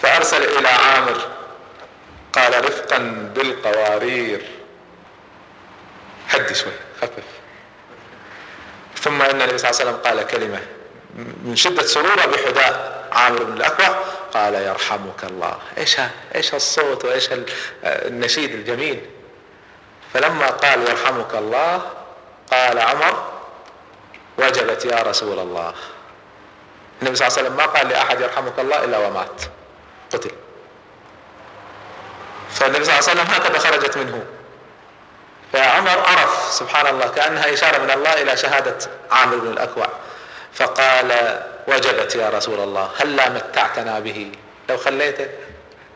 فأرسل إلى عامر. قال رفقا بالقوارير. هدي شوي خفف. ثم إن النبي صلى الله عليه وسلم قال كلمة من شدة سرورة بحداء عامر بن الاكوع قال يرحمك الله. إيش إيش الصوت وإيش النشيد الجميل؟ فلما قال يرحمك الله قال عمر وجبت يا رسول الله. النبي صلى الله عليه وسلم ما قال لأحد يرحمك الله إلا ومات. قتل. فالنبي صلى الله عليه وسلم هكذا خرجت منه. فعمر عرف سبحان الله كأنها إشارة من الله إلى شهادة عامر بن الأكوع. فقال وجبت يا رسول الله هلا متعتنا به؟ لو خليته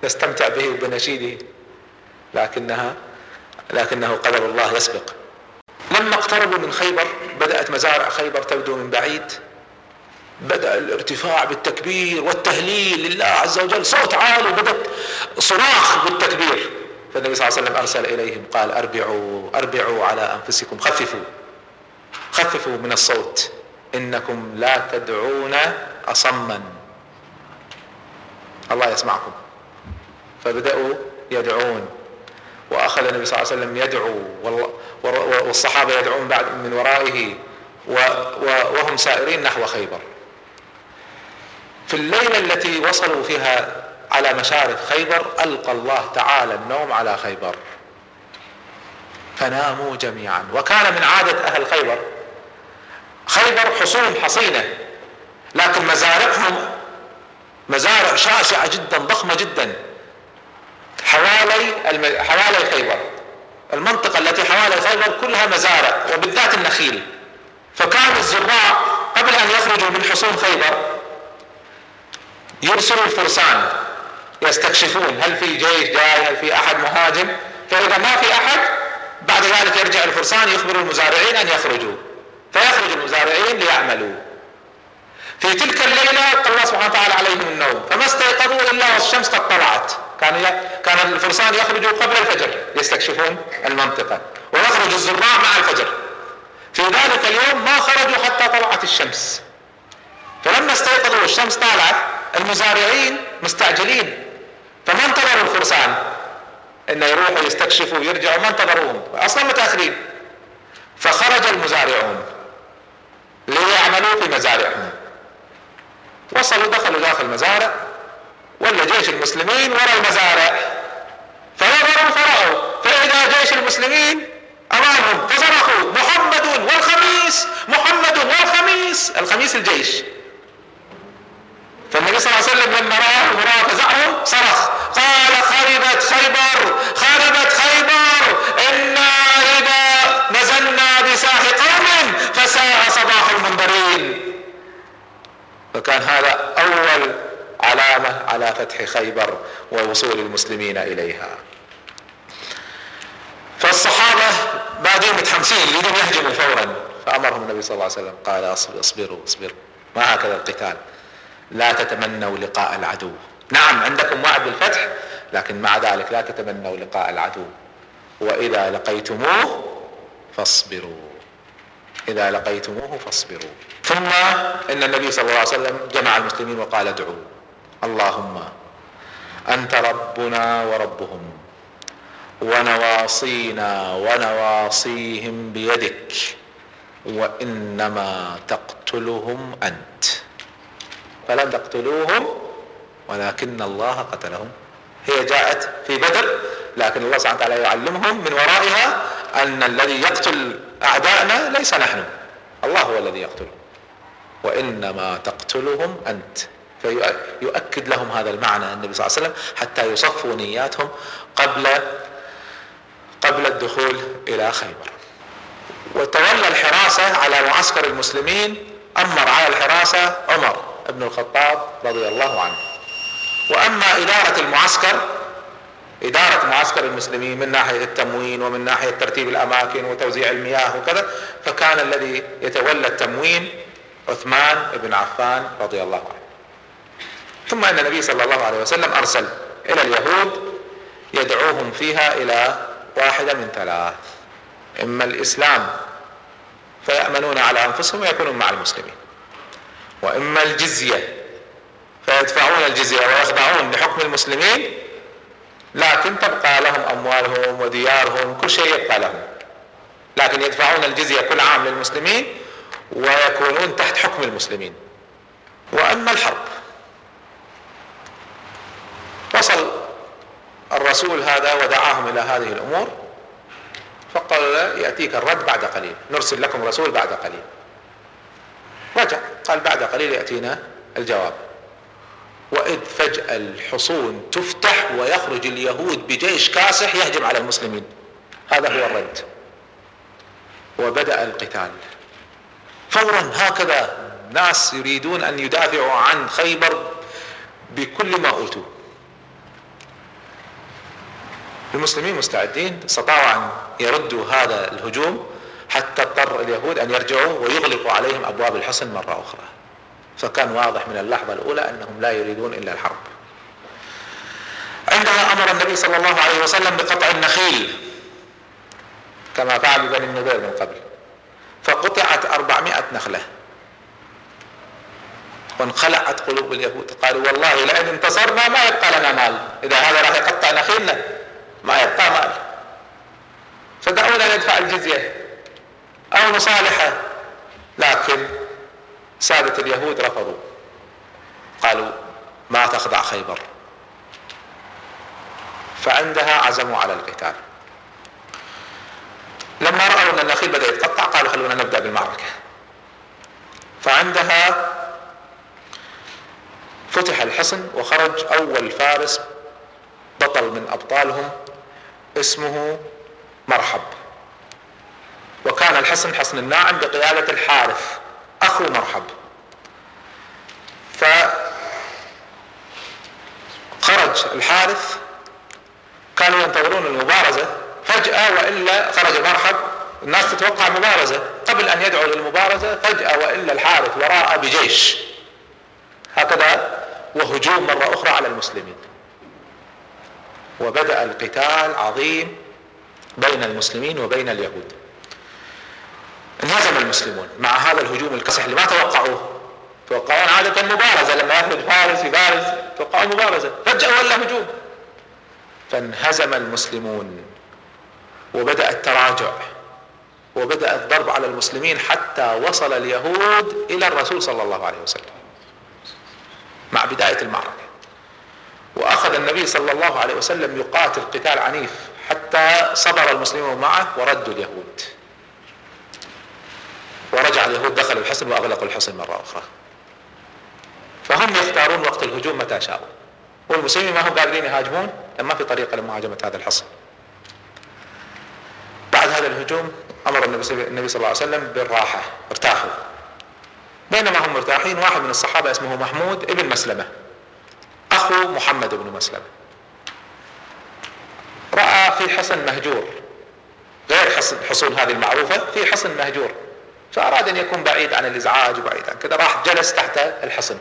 نستمتع به وبنشيده لكنها لكنه قدر الله يسبق. لما اقتربوا من خيبر بدأت مزارع خيبر تبدو من بعيد. بدأ الارتفاع بالتكبير والتهليل لله عز وجل. صوت عالي بدأت صراخ بالتكبير. فالنبي صلى الله عليه وسلم أرسل إليهم قال أربعوا أربعوا على أنفسكم خففوا خففوا من الصوت. إنكم لا تدعون أصما. الله يسمعكم. فبدأوا يدعون. وأخذ النبي صلى الله عليه وسلم يدعو والصحابة يدعون بعد من ورائه وهم سائرين نحو خيبر. في الليلة التي وصلوا فيها على مشارف خيبر ألقى الله تعالى النوم على خيبر. فناموا جميعا. وكان من عادة أهل خيبر خيبر حصون حصينة لكن مزارعهم مزارع شاسعة جدا ضخمة جدا. حوالي حوالي خيبر. المنطقة التي حوالي خيبر كلها مزارع وبالذات النخيل. فكان الزراع قبل أن يخرجوا من حصون خيبر يرسلوا الفرسان يستكشفون هل في جيش جاي هل في أحد مهاجم. فإذا ما في أحد بعد ذلك يرجع الفرسان يخبر المزارعين أن يخرجوا. المزارعين ليعملوا. في تلك الليلة الله سبحانه وتعالى عليهم النوم. فما استيقظوا إلا والشمس قد طلعت. كان كان الفرسان يخرجوا قبل الفجر. يستكشفون المنطقة. ويخرج الزراع مع الفجر. في ذلك اليوم ما خرجوا حتى طلعت الشمس. فلما استيقظوا والشمس طالعت المزارعين مستعجلين. فما انتظروا الفرسان؟ انه يروحوا يستكشفوا ويرجعوا ما انتظروهم؟ أصلا متأخرين. فخرج المزارعون. ليعملوا في مزارعهم. وصلوا دخلوا داخل المزارع ولا جيش المسلمين وراء المزارع. فنظروا فرأوا فإذا جيش المسلمين أمامهم فصرخوا محمد والخميس محمد والخميس الخميس الجيش. فالنبي صلى الله عليه وسلم لما رأى ورأى فزعهم صرخ قال خربت خيبر خربت خيبر إنا إذا نزلنا بساح قوم فساء المنذرين فكان هذا أول علامة على فتح خيبر ووصول المسلمين إليها. فالصحابة بعدين متحمسين يريدون يهجموا فورا. فأمرهم النبي صلى الله عليه وسلم قال اصبروا اصبروا ما هكذا القتال؟ لا تتمنوا لقاء العدو. نعم عندكم وعد بالفتح لكن مع ذلك لا تتمنوا لقاء العدو. وإذا لقيتموه فاصبروا. إذا لقيتموه فاصبروا. ثم إن النبي صلى الله عليه وسلم جمع المسلمين وقال ادعوا. اللهم أنت ربنا وربهم ونواصينا ونواصيهم بيدك وإنما تقتلهم أنت. فلم تقتلوهم ولكن الله قتلهم. هي جاءت في بدر لكن الله سبحانه وتعالى يعلمهم من ورائها أن الذي يقتل أعداءنا ليس نحن. الله هو الذي يقتلهم. وإنما تقتلهم أنت. فيؤكد لهم هذا المعنى النبي صلى الله عليه وسلم حتى يصفوا نياتهم قبل قبل الدخول إلى خيبر. وتولى الحراسة على معسكر المسلمين أمر على الحراسة عمر بن الخطاب رضي الله عنه. وأما إدارة المعسكر إدارة معسكر المسلمين من ناحية التموين ومن ناحية ترتيب الأماكن وتوزيع المياه وكذا فكان الذي يتولى التموين عثمان بن عفان رضي الله عنه. ثم إن النبي صلى الله عليه وسلم أرسل إلى اليهود يدعوهم فيها إلى واحدة من ثلاث إما الإسلام فيأمنون على أنفسهم ويكونون مع المسلمين وإما الجزية فيدفعون الجزية ويخضعون لحكم المسلمين لكن تبقى لهم أموالهم وديارهم كل شيء يبقى لهم. لكن يدفعون الجزية كل عام للمسلمين ويكونون تحت حكم المسلمين. وأما الحرب وصل الرسول هذا ودعاهم إلى هذه الأمور فقال يأتيك الرد بعد قليل نرسل لكم رسول بعد قليل. رجع قال بعد قليل يأتينا الجواب. وإذ فجأة الحصون تفتح ويخرج اليهود بجيش كاسح يهجم على المسلمين. هذا هو الرد. وبدأ القتال. فورا هكذا ناس يريدون أن يدافعوا عن خيبر بكل ما أوتوا. المسلمين مستعدين استطاعوا أن يردوا هذا الهجوم حتى اضطر اليهود أن يرجعوا ويغلقوا عليهم أبواب الحصن مرة أخرى. فكان واضح من اللحظة الأولى أنهم لا يريدون إلا الحرب. عندما أمر النبي صلى الله عليه وسلم بقطع النخيل كما فعل بني النذير من قبل فقطعت أربعمائة نخلة. وانخلعت قلوب اليهود. قالوا والله لئن انتصرنا ما يبقى لنا مال. إذا هذا راح يقطع نخيلنا ما يبقى مال. فدعونا ندفع الجزية أو نصالحه. لكن سادة اليهود رفضوا. قالوا ما تخضع خيبر. فعندها عزموا على القتال. لما رأوا أن النخيل بدأ يتقطع قالوا خلونا نبدأ بالمعركة. فعندها فتح الحصن وخرج أول فارس بطل من أبطالهم اسمه مرحب. وكان الحصن حصن الناعم بقيادة الحارث. أخو مرحب فخرج الحارث كانوا ينتظرون المبارزة فجأة وإلا خرج مرحب. الناس تتوقع مبارزة. قبل أن يدعو للمبارزة فجأة وإلا الحارث وراء بجيش. هكذا وهجوم مرة أخرى على المسلمين. وبدأ القتال عظيم بين المسلمين وبين اليهود. انهزم المسلمون مع هذا الهجوم الكسح اللي ما توقعوه. توقعون عادة مبارزة لما يخرج فارس يبارز توقعوا مبارزة. فجأة ولا هجوم فانهزم المسلمون وبدأ التراجع وبدأ الضرب على المسلمين حتى وصل اليهود إلى الرسول صلى الله عليه وسلم مع بداية المعركة. وأخذ النبي صلى الله عليه وسلم يقاتل قتال عنيف حتى صبر المسلمون معه وردوا اليهود. ورجع اليهود دخلوا الحصن وأغلقوا الحصن مرة أخرى. فهم يختارون وقت الهجوم متى شاءوا. والمسلمين ما هم قادرين يهاجمون ما في طريقة لمهاجمة هذا الحصن. بعد هذا الهجوم أمر النبي صلى الله عليه وسلم بالراحة ارتاحوا. بينما هم مرتاحين واحد من الصحابة اسمه محمود ابن مسلمة. أخو محمد بن مسلمة. رأى في حصن مهجور غير حصن حصون هذه المعروفة في حصن مهجور. فأراد أن يكون بعيد عن الإزعاج وبعيد عن كذا راح جلس تحت الحصن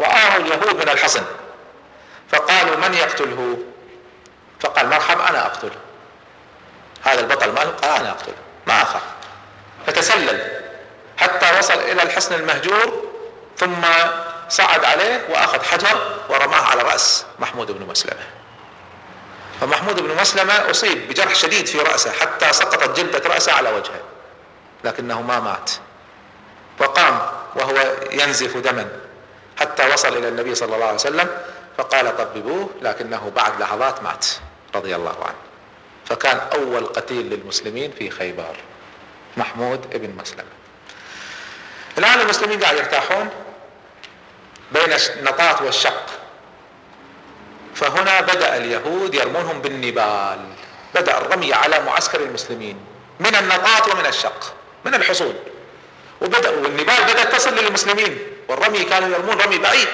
رآه اليهود من الحصن. فقالوا من يقتله؟ فقال مرحب أنا أقتله هذا البطل ماله قال أنا أقتله ما أخاف فتسلل حتى وصل إلى الحصن المهجور ثم صعد عليه وأخذ حجر ورماه على رأس محمود بن مسلمة. فمحمود بن مسلمة أصيب بجرح شديد في رأسه حتى سقطت جلدة رأسه على وجهه. لكنه ما مات. وقام وهو ينزف دما حتى وصل إلى النبي صلى الله عليه وسلم فقال طببوه لكنه بعد لحظات مات رضي الله عنه. فكان أول قتيل للمسلمين في خيبر محمود ابن مسلمة. الآن المسلمين قاعد يرتاحون بين النطاط والشق. فهنا بدأ اليهود يرمونهم بالنبال. بدأ الرمي على معسكر المسلمين من النطاط ومن الشق. من الحصون وبدأوا النبال بدأت تصل للمسلمين. والرمي كانوا يرمون رمي بعيد.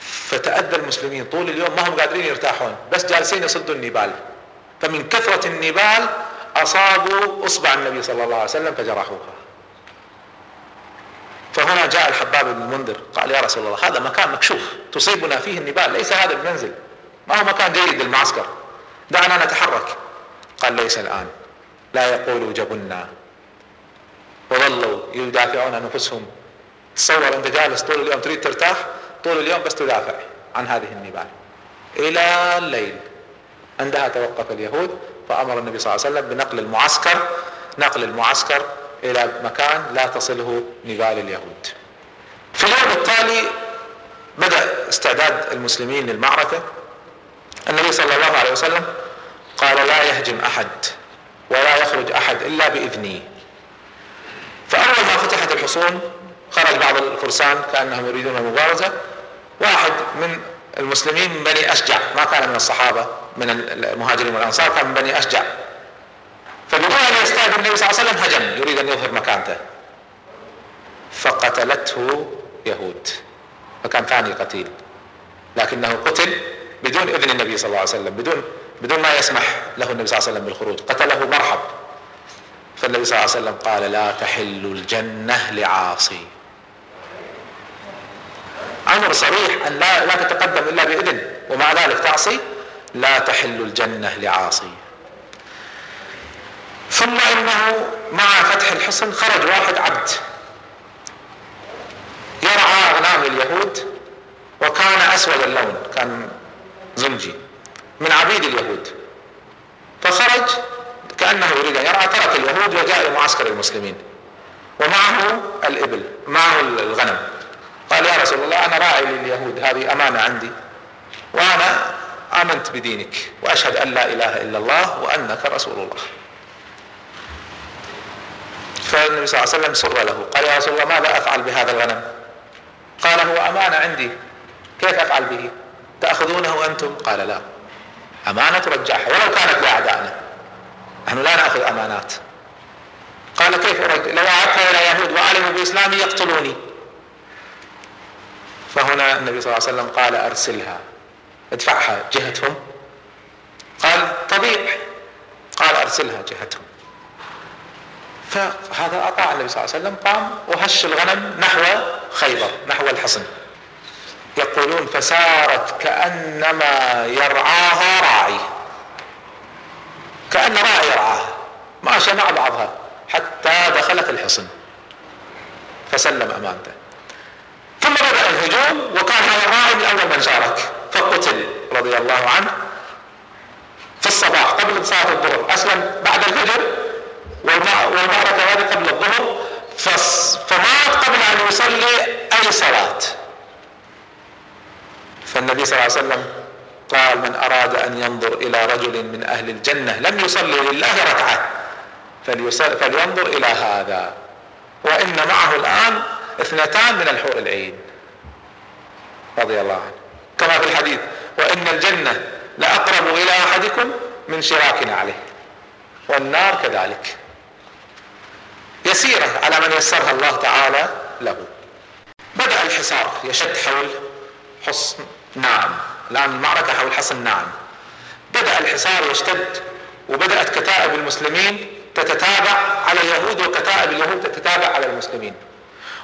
فتأذى المسلمين. طول اليوم ما هم قادرين يرتاحون. بس جالسين يصدوا النبال. فمن كثرة النبال أصابوا إصبع النبي صلى الله عليه وسلم فجرحوها. فهنا جاء الحباب بن المنذر. قال يا رسول الله هذا مكان مكشوف. تصيبنا فيه النبال. ليس هذا المنزل. ما هو مكان جيد للمعسكر. دعنا نتحرك. قال ليس الآن. لا يقولوا جبنا. وظلوا يدافعون عن أنفسهم. تصور أنت جالس طول اليوم تريد ترتاح طول اليوم بس تدافع عن هذه النبال إلى الليل. عندها توقف اليهود فأمر النبي صلى الله عليه وسلم بنقل المعسكر نقل المعسكر إلى مكان لا تصله نبال اليهود. في اليوم التالي بدأ استعداد المسلمين للمعركة. النبي صلى الله عليه وسلم قال لا يهجم أحد ولا يخرج أحد إلا بإذني. فأول ما فتحت الحصون خرج بعض الفرسان كأنهم يريدون المبارزة. واحد من المسلمين من بني أشجع ما كان من الصحابة من المهاجرين والأنصار كان من بني أشجع. فبدون ان يستاذن النبي صلى الله عليه وسلم هجم يريد أن يظهر مكانته. فقتلته يهود. فكان ثاني قتيل. لكنه قتل بدون إذن النبي صلى الله عليه وسلم بدون بدون ما يسمح له النبي صلى الله عليه وسلم بالخروج. قتله مرحب. فالنبي صلى الله عليه وسلم قال لا تحل الجنة لعاصي. أمر صريح أن لا, لا تتقدم إلا بإذن ومع ذلك تعصي. لا تحل الجنة لعاصي. ثم إنه مع فتح الحصن خرج واحد عبد. يرعى أغنام اليهود وكان أسود اللون كان زنجي من عبيد اليهود. فخرج كأنه يريد أن يرعى ترك اليهود وجاء إلى معسكر المسلمين. ومعه الإبل معه الغنم. قال يا رسول الله أنا راعي لليهود هذه أمانة عندي. وأنا آمنت بدينك وأشهد أن لا إله إلا الله وأنك رسول الله. فالنبي صلى الله عليه وسلم سر له. قال يا رسول الله ماذا أفعل بهذا الغنم؟ قال هو أمانة عندي. كيف أفعل به؟ تأخذونه أنتم؟ قال لا. أمانة ترجعها ولو كانت لأعدائنا نحن لا نأخذ أمانات. قال كيف أرد؟ لو أعدتها إلى يهود وعلموا بإسلامي يقتلوني. فهنا النبي صلى الله عليه وسلم قال أرسلها. ادفعها جهتهم. قال طبيعي قال أرسلها جهتهم. فهذا أطاع النبي صلى الله عليه وسلم قام وهش الغنم نحو خيبر نحو الحصن. يقولون فسارت كأنما يرعاها راعي. كأن راعي يرعاها ماشى مع بعضها. حتى دخلت الحصن. فسلم أمانته. ثم بدأ الهجوم وكان هذا الراعي من أول من شارك فقتل رضي الله عنه. في الصباح قبل صلاة الظهر أسلم بعد الفجر والمعركة هذه قبل الظهر. فمات قبل أن يصلي أي صلاة. فالنبي صلى الله عليه وسلم قال من أراد أن ينظر إلى رجل من أهل الجنة لم يصلي لله ركعة. فلينظر إلى هذا. وإن معه الآن اثنتان من الحور العين. رضي الله عنه. كما في الحديث وإن الجنة لأقرب إلى أحدكم من شراك عليه. والنار كذلك. يسيرة على من يسرها الله تعالى له. بدأ الحصار يشد حول حصن نعم الآن المعركة حول حصن نعم. بدأ الحصار يشتد وبدأت كتائب المسلمين تتتابع على اليهود وكتائب اليهود تتتابع على المسلمين.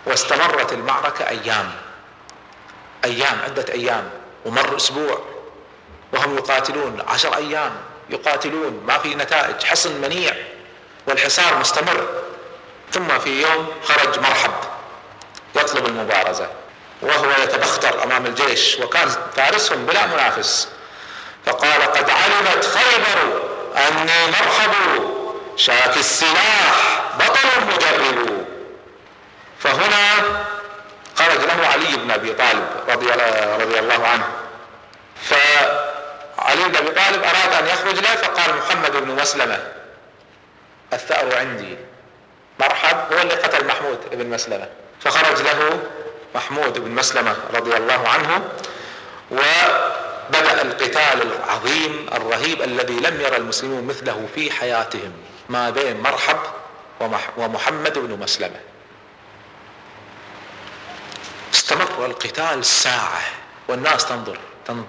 واستمرت المعركة أيام. أيام عدة أيام ومر أسبوع. وهم يقاتلون عشر أيام يقاتلون ما في نتائج حصن منيع. والحصار مستمر. ثم في يوم خرج مرحب. يطلب المبارزة. وهو يتبختر أمام الجيش وكان فارسهم بلا منافس. فقال قد علمت خيبر أني مرحب شاك السلاح بطل مجرب. فهنا خرج له علي بن أبي طالب رضي, رضي الله عنه. فعلي بن أبي طالب أراد أن يخرج له فقال محمد بن مسلمة الثأر عندي. مرحب هو اللي قتل محمود بن مسلمة. فخرج له محمود بن مسلمة رضي الله عنه وبدأ القتال العظيم الرهيب الذي لم يرى المسلمون مثله في حياتهم ما بين مرحب ومحمد بن مسلمة. استمر القتال ساعة والناس تنظر تنظر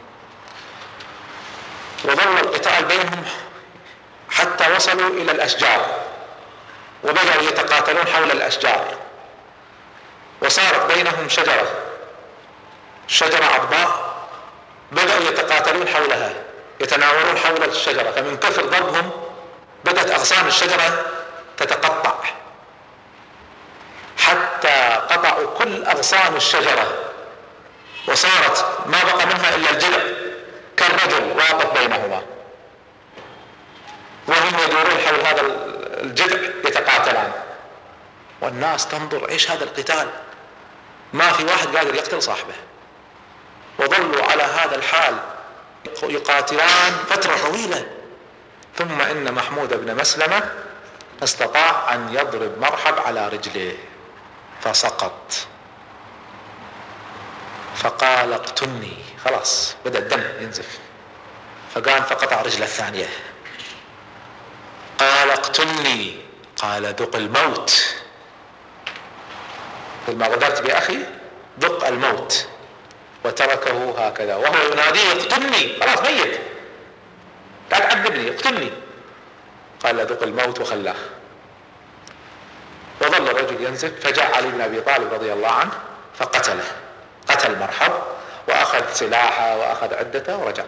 وظل القتال بينهم حتى وصلوا إلى الأشجار وبدأوا يتقاتلون حول الأشجار. وصارت بينهم شجرة. شجرة عضباء بدأوا يتقاتلون حولها يتناولون حول الشجرة. فمن كثر ضربهم بدأت أغصان الشجرة تتقطع. حتى قطعوا كل أغصان الشجرة. وصارت ما بقى منها إلا الجذع كالرجل واقف بينهما. وهم يدورون حول هذا الجذع يتقاتلان. والناس تنظر إيش هذا القتال؟ ما في واحد قادر يقتل صاحبه. وظلوا على هذا الحال يقاتلان فترة طويلة. ثم إن محمود بن مسلمة استطاع أن يضرب مرحب على رجله. فسقط. فقال اقتلني. خلاص بدأ الدم ينزف. فقام فقطع رجله الثانية. قال اقتلني. قال ذق الموت. قل ما غدرت بأخي ذق الموت وتركه هكذا. وهو يناديه اقتلني! خلاص ميت. لا تعذبني اقتلني. قال ذق الموت وخلاه. وظل الرجل ينزف فجاء علي بن أبي طالب رضي الله عنه فقتله. قتل مرحب وأخذ سلاحه وأخذ عدته ورجع.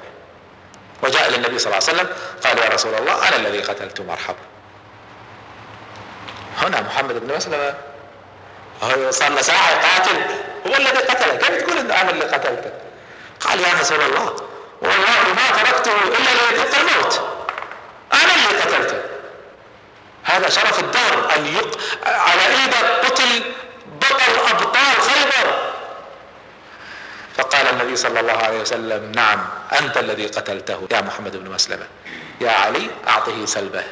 وجاء إلى النبي صلى الله عليه وسلم قال يا رسول الله أنا الذي قتلت مرحب. هنا محمد بن مسلمة هو صار له ساعة يقاتل هو الذي قتله كيف تقول ان أنا اللي قتلته؟ قال يا رسول الله والله ما تركته إلا ليذيق الموت. أنا اللي قتلته. هذا شرف الدار أن يق... على إيدك قتل بطل أبطال خيبر. فقال النبي صلى الله عليه وسلم نعم أنت الذي قتلته. يا محمد بن مسلمة. يا علي أعطه سلبه.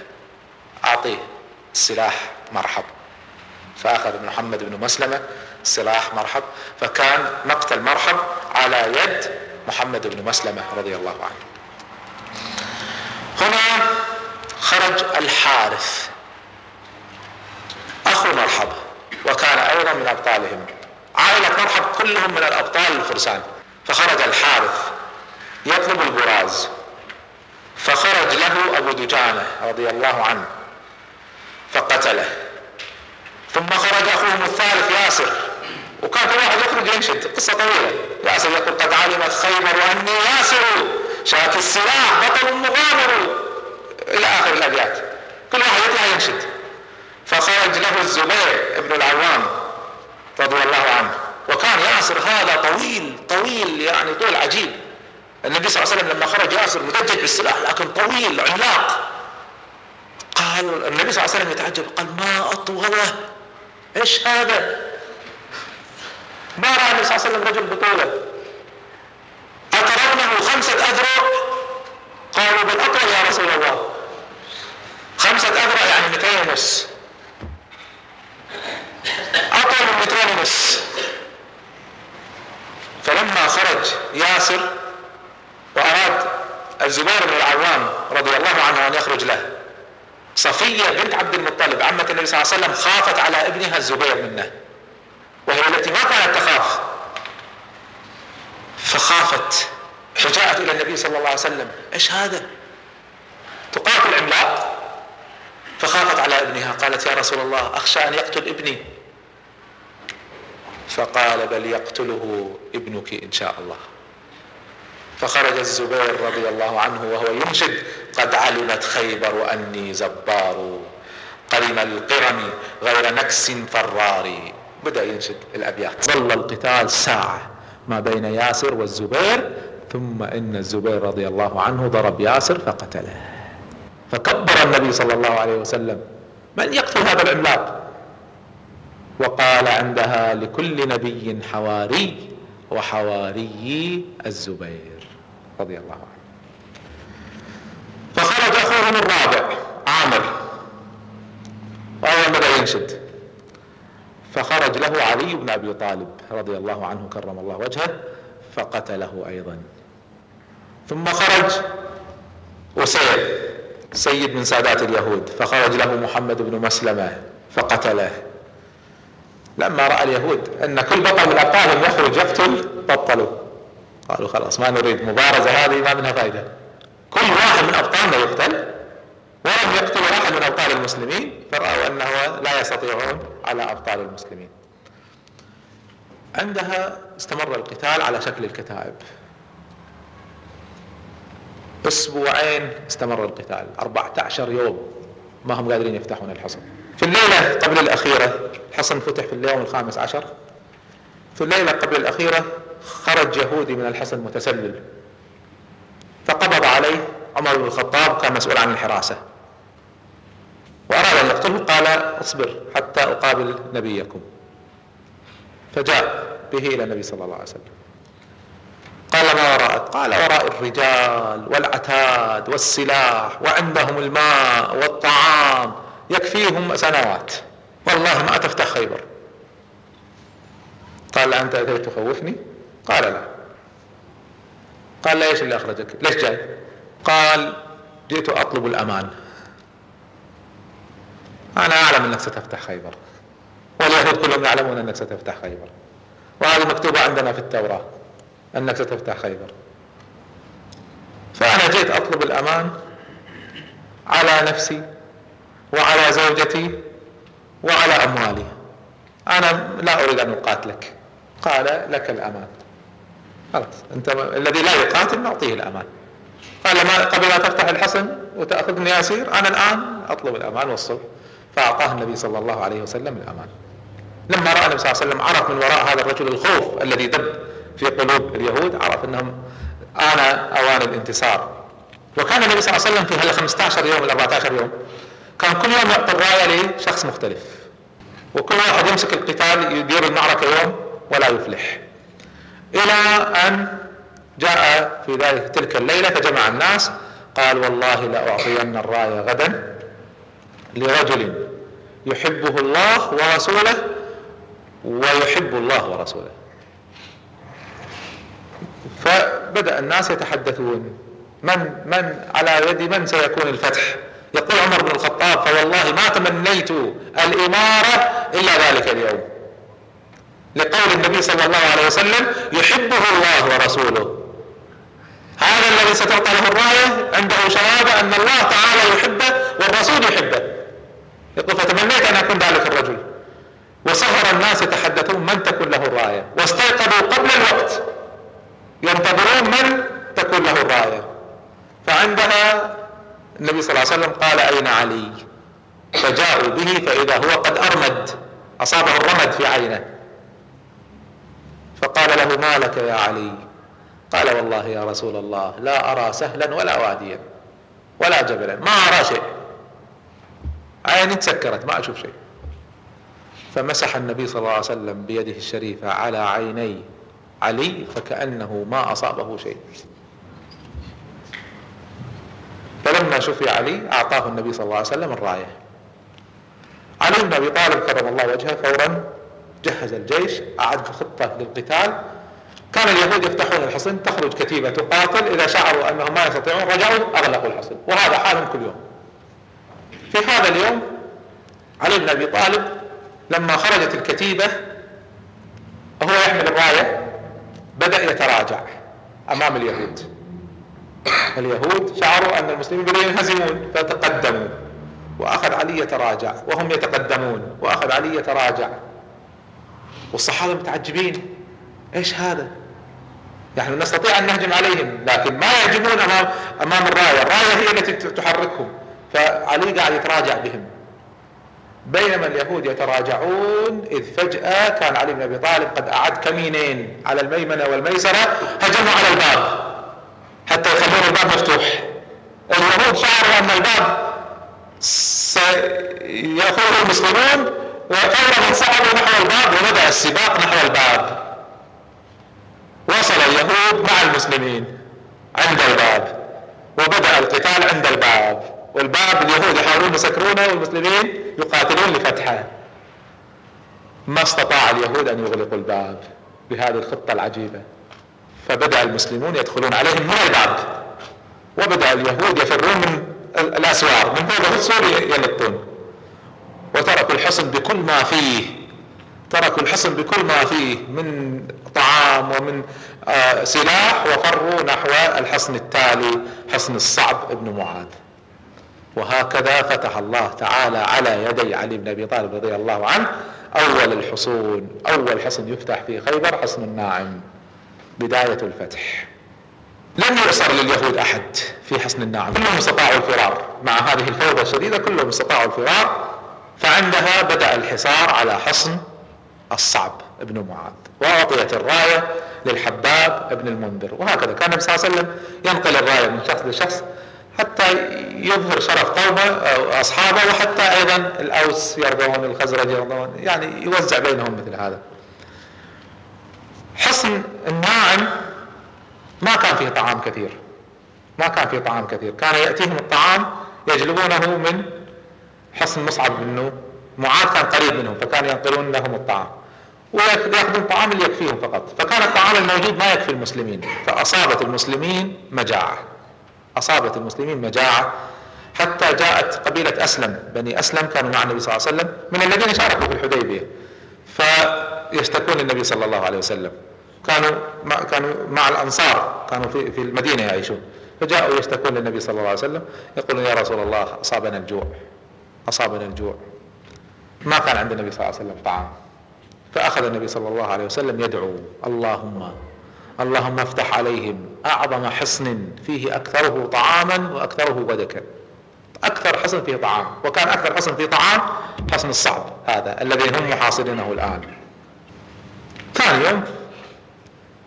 اعطيه السلاح مرحب. فأخذ محمد بن مسلمة سلاح مرحب فكان مقتل مرحب على يد محمد بن مسلمة رضي الله عنه. هنا خرج الحارث أخو مرحب وكان أيضا من أبطالهم. عائلة مرحب كلهم من الأبطال الفرسان. فخرج الحارث يطلب البراز. فخرج له أبو دجانة رضي الله عنه فقتله. ثم خرج اخوهم الثالث ياسر. وكان كل واحد يخرج ينشد قصة طويلة. ياسر يقول قد علمت خيبر واني ياسر. شاك السلاح بطل مغامر إلى آخر الأبيات. كل واحد يطلع ينشد فخرج له الزبير ابن العوام رضي الله عنه. وكان ياسر هذا طويل طويل يعني طول عجيب. النبي صلى الله عليه وسلم لما خرج ياسر مدجج بالسلاح لكن طويل عملاق. قال النبي صلى الله عليه وسلم يتعجب قال ما اطوله إيش هذا؟ ما رأى النبي صلى الله عليه وسلم رجل بطولة. أترونه خمسة أذرع؟ قالوا بل يا رسول الله. خمسة أذرع يعني 200 ونص. أطول من مترين ونص. فلما خرج ياسر وأراد الزبير بن العوام رضي الله عنه أن يخرج له. صفية بنت عبد المطلب عمة النبي صلى الله عليه وسلم خافت على ابنها الزبير منه وهي التي ما كانت تخاف. فخافت فجاءت إلى النبي صلى الله عليه وسلم. إيش هذا؟ تقاتل عملاق؟ فخافت على ابنها قالت يا رسول الله أخشى أن يقتل ابني. فقال بل يقتله ابنك إن شاء الله. فخرج الزبير رضي الله عنه وهو ينشد قد علمت خيبر واني زبار قرم القرم غير نكس فرار. بدأ ينشد الأبيات. ظل القتال ساعة ما بين ياسر والزبير ثم إن الزبير رضي الله عنه ضرب ياسر فقتله. فكبر النبي صلى الله عليه وسلم من يقتل هذا العملاق؟ وقال عندها لكل نبي حواري وحواري الزبير. رضي الله عنه. فخرج أخوهم الرابع عامر. وهو بدأ ينشد. فخرج له علي بن أبي طالب رضي الله عنه كرم الله وجهه فقتله أيضا. ثم خرج أسير سيد من سادات اليهود. فخرج له محمد بن مسلمة فقتله. لما رأى اليهود أن كل بطل من أبطالهم يخرج يقتل بطلوا. قالوا خلاص ما نريد مبارزة هذه ما منها فائدة كل واحد من أبطالنا يقتل ولم يقتل واحد من أبطال المسلمين فرأوا أنه لا يستطيعون على أبطال المسلمين. عندها استمر القتال على شكل الكتائب. أسبوعين استمر القتال 14 يوم ما هم قادرين يفتحون الحصن. في الليلة قبل الأخيرة الحصن فتح في اليوم الخامس عشر. في الليلة قبل الأخيرة خرج يهودي من الحصن متسلل. فقبض عليه عمر بن الخطاب كان مسؤول عن الحراسة. وأراد أن يقتله قال اصبر حتى أقابل نبيكم. فجاء به إلى النبي صلى الله عليه وسلم. قال ما وراءك قال وراء الرجال والعتاد والسلاح وعندهم الماء والطعام يكفيهم سنوات. والله ما تفتح خيبر. قال أنت أتيت تخوفني؟ قال لا. قال لا إيش اللي أخرجك؟ ليش جاي؟ قال جئت أطلب الأمان. أنا أعلم أنك ستفتح خيبر. واليهود كلهم يعلمون أنك ستفتح خيبر. وهذه مكتوبة عندنا في التوراة أنك ستفتح خيبر. فأنا جيت أطلب الأمان على نفسي وعلى زوجتي وعلى أموالي. أنا لا أريد أن أقاتلك. قال لك الأمان. خلاص. أنت الذي لا يقاتل نعطيه الأمان. قال ما قبل أن تفتح الحصن وتأخذني أسير أنا الآن أطلب الأمان والصلح فأعطاه النبي صلى الله عليه وسلم الأمان. لما رأى النبي صلى الله عليه وسلم عرف من وراء هذا الرجل الخوف الذي دب في قلوب اليهود عرف أنهم آن أوان الانتصار. وكان النبي صلى الله عليه وسلم في هال 15 يوم ال 14 يوم كان كل يوم يعطي الراية لشخص مختلف. وكل واحد يمسك القتال يدير المعركة يوم ولا يفلح. إلى أن جاء في ذلك تلك الليلة فجمع الناس قال والله لأعطين الراية غدا لرجل يحبه الله ورسوله ويحب الله ورسوله. فبدأ الناس يتحدثون من من على يد من سيكون الفتح؟ يقول عمر بن الخطاب فوالله ما تمنيت الإمارة إلا ذلك اليوم. لقول النبي صلى الله عليه وسلم يحبه الله ورسوله. هذا الذي ستعطى له الراية عنده شهادة أن الله تعالى يحبه والرسول يحبه. يقول فتمنيت أن أكون ذلك الرجل. وسهر الناس يتحدثون من تكون له الراية؟ واستيقظوا قبل الوقت. ينتظرون من تكون له الراية. فعندها النبي صلى الله عليه وسلم قال أين علي؟ فجاءوا به فإذا هو قد أرمد أصابه الرمد في عينه. فقال له ما لك يا علي؟ قال والله يا رسول الله لا أرى سهلا ولا واديا ولا جبلا ما أرى شيء. عيني تسكرت ما أشوف شيء. فمسح النبي صلى الله عليه وسلم بيده الشريفة على عيني علي فكأنه ما أصابه شيء. فلما شفي علي أعطاه النبي صلى الله عليه وسلم الراية. علي بن أبي طالب كرم الله وجهه فورا جهز الجيش أعد خطة للقتال. كان اليهود يفتحون الحصن تخرج كتيبة تقاتل إذا شعروا أنهم ما يستطيعون رجعوا أغلقوا الحصن. وهذا حالهم كل يوم. في هذا اليوم علي بن أبي طالب لما خرجت الكتيبة وهو يحمل الراية بدأ يتراجع أمام اليهود. اليهود شعروا أن المسلمين بدأوا ينهزمون فتقدموا وأخذ علي يتراجع وهم يتقدمون. وأخذ علي يتراجع. والصحابة متعجبين. إيش هذا؟ يعني نستطيع أن نهجم عليهم لكن ما يهجمون امام أمام الراية، الراية هي التي تحركهم. فعلي قاعد يتراجع بهم. بينما اليهود يتراجعون إذ فجأة كان علي بن أبي طالب قد أعد كمينين على الميمنة والميسرة هجموا على الباب. حتى يخلون الباب مفتوح. اليهود شعروا أن الباب سيأخذه المسلمون وفورا صعدوا نحو الباب وبدأ السباق نحو الباب وصل اليهود مع المسلمين عند الباب وبدأ القتال عند الباب. والباب اليهود يحاولون يسكرونه والمسلمين يقاتلون لفتحه. ما استطاع اليهود أن يغلقوا الباب بهذه الخطة العجيبة. فبدأ المسلمون يدخلون عليهم من الباب وبدأ اليهود يفرون من الأسوار. من فوق السور يلطون. وتركوا الحصن بكل ما فيه تركوا الحصن بكل ما فيه من طعام ومن آه، سلاح وفروا نحو الحصن التالي حصن الصعب ابن معاذ. وهكذا فتح الله تعالى على يدي علي بن أبي طالب رضي الله عنه أول الحصون أول حصن يفتح في خيبر حصن الناعم بداية الفتح. لم يعصر لليهود أحد في حصن الناعم. كلهم استطاعوا الفرار. مع هذه الفوضى الشديدة كلهم استطاعوا الفرار. فعندها بدأ الحصار على حصن الصعب ابن معاذ وأعطيت الراية للحباب ابن المنذر وهكذا كان النبي صلى الله عليه وسلم ينقل الراية من شخص لشخص حتى يظهر شرف قومه أو أصحابه وحتى أيضا الأوس يرضون الخزرج يرضون يعني يوزع بينهم مثل هذا. حصن الناعم ما كان فيه طعام كثير ما كان فيه طعام كثير كان يأتيهم الطعام يجلبونه من حصن مصعب بن معاذ كان قريب منهم فكان ينقلون لهم الطعام. ويأخذون طعام يكفيهم فقط. فكان الطعام الموجود ما يكفي المسلمين. فأصابت المسلمين مجاعة. أصابت المسلمين مجاعة حتى جاءت قبيلة أسلم. بني أسلم كانوا مع النبي صلى الله عليه وسلم من الذين شاركوا في الحديبية. فيشتكون النبي صلى الله عليه وسلم. كانوا مع كانوا مع الأنصار. كانوا في في المدينة يعيشون. فجاءوا يشتكون للنبي صلى الله عليه وسلم. يقولون يا رسول الله أصابنا الجوع. أصابنا الجوع. ما كان عند النبي صلى الله عليه وسلم طعام. فأخذ النبي صلى الله عليه وسلم يدعو اللهم اللهم افتح عليهم أعظم حصن فيه أكثره طعاما وأكثره ودكا أكثر حصن فيه طعام. وكان أكثر حصن فيه طعام حصن الصعب هذا الذي هم محاصرينه الآن. ثاني يوم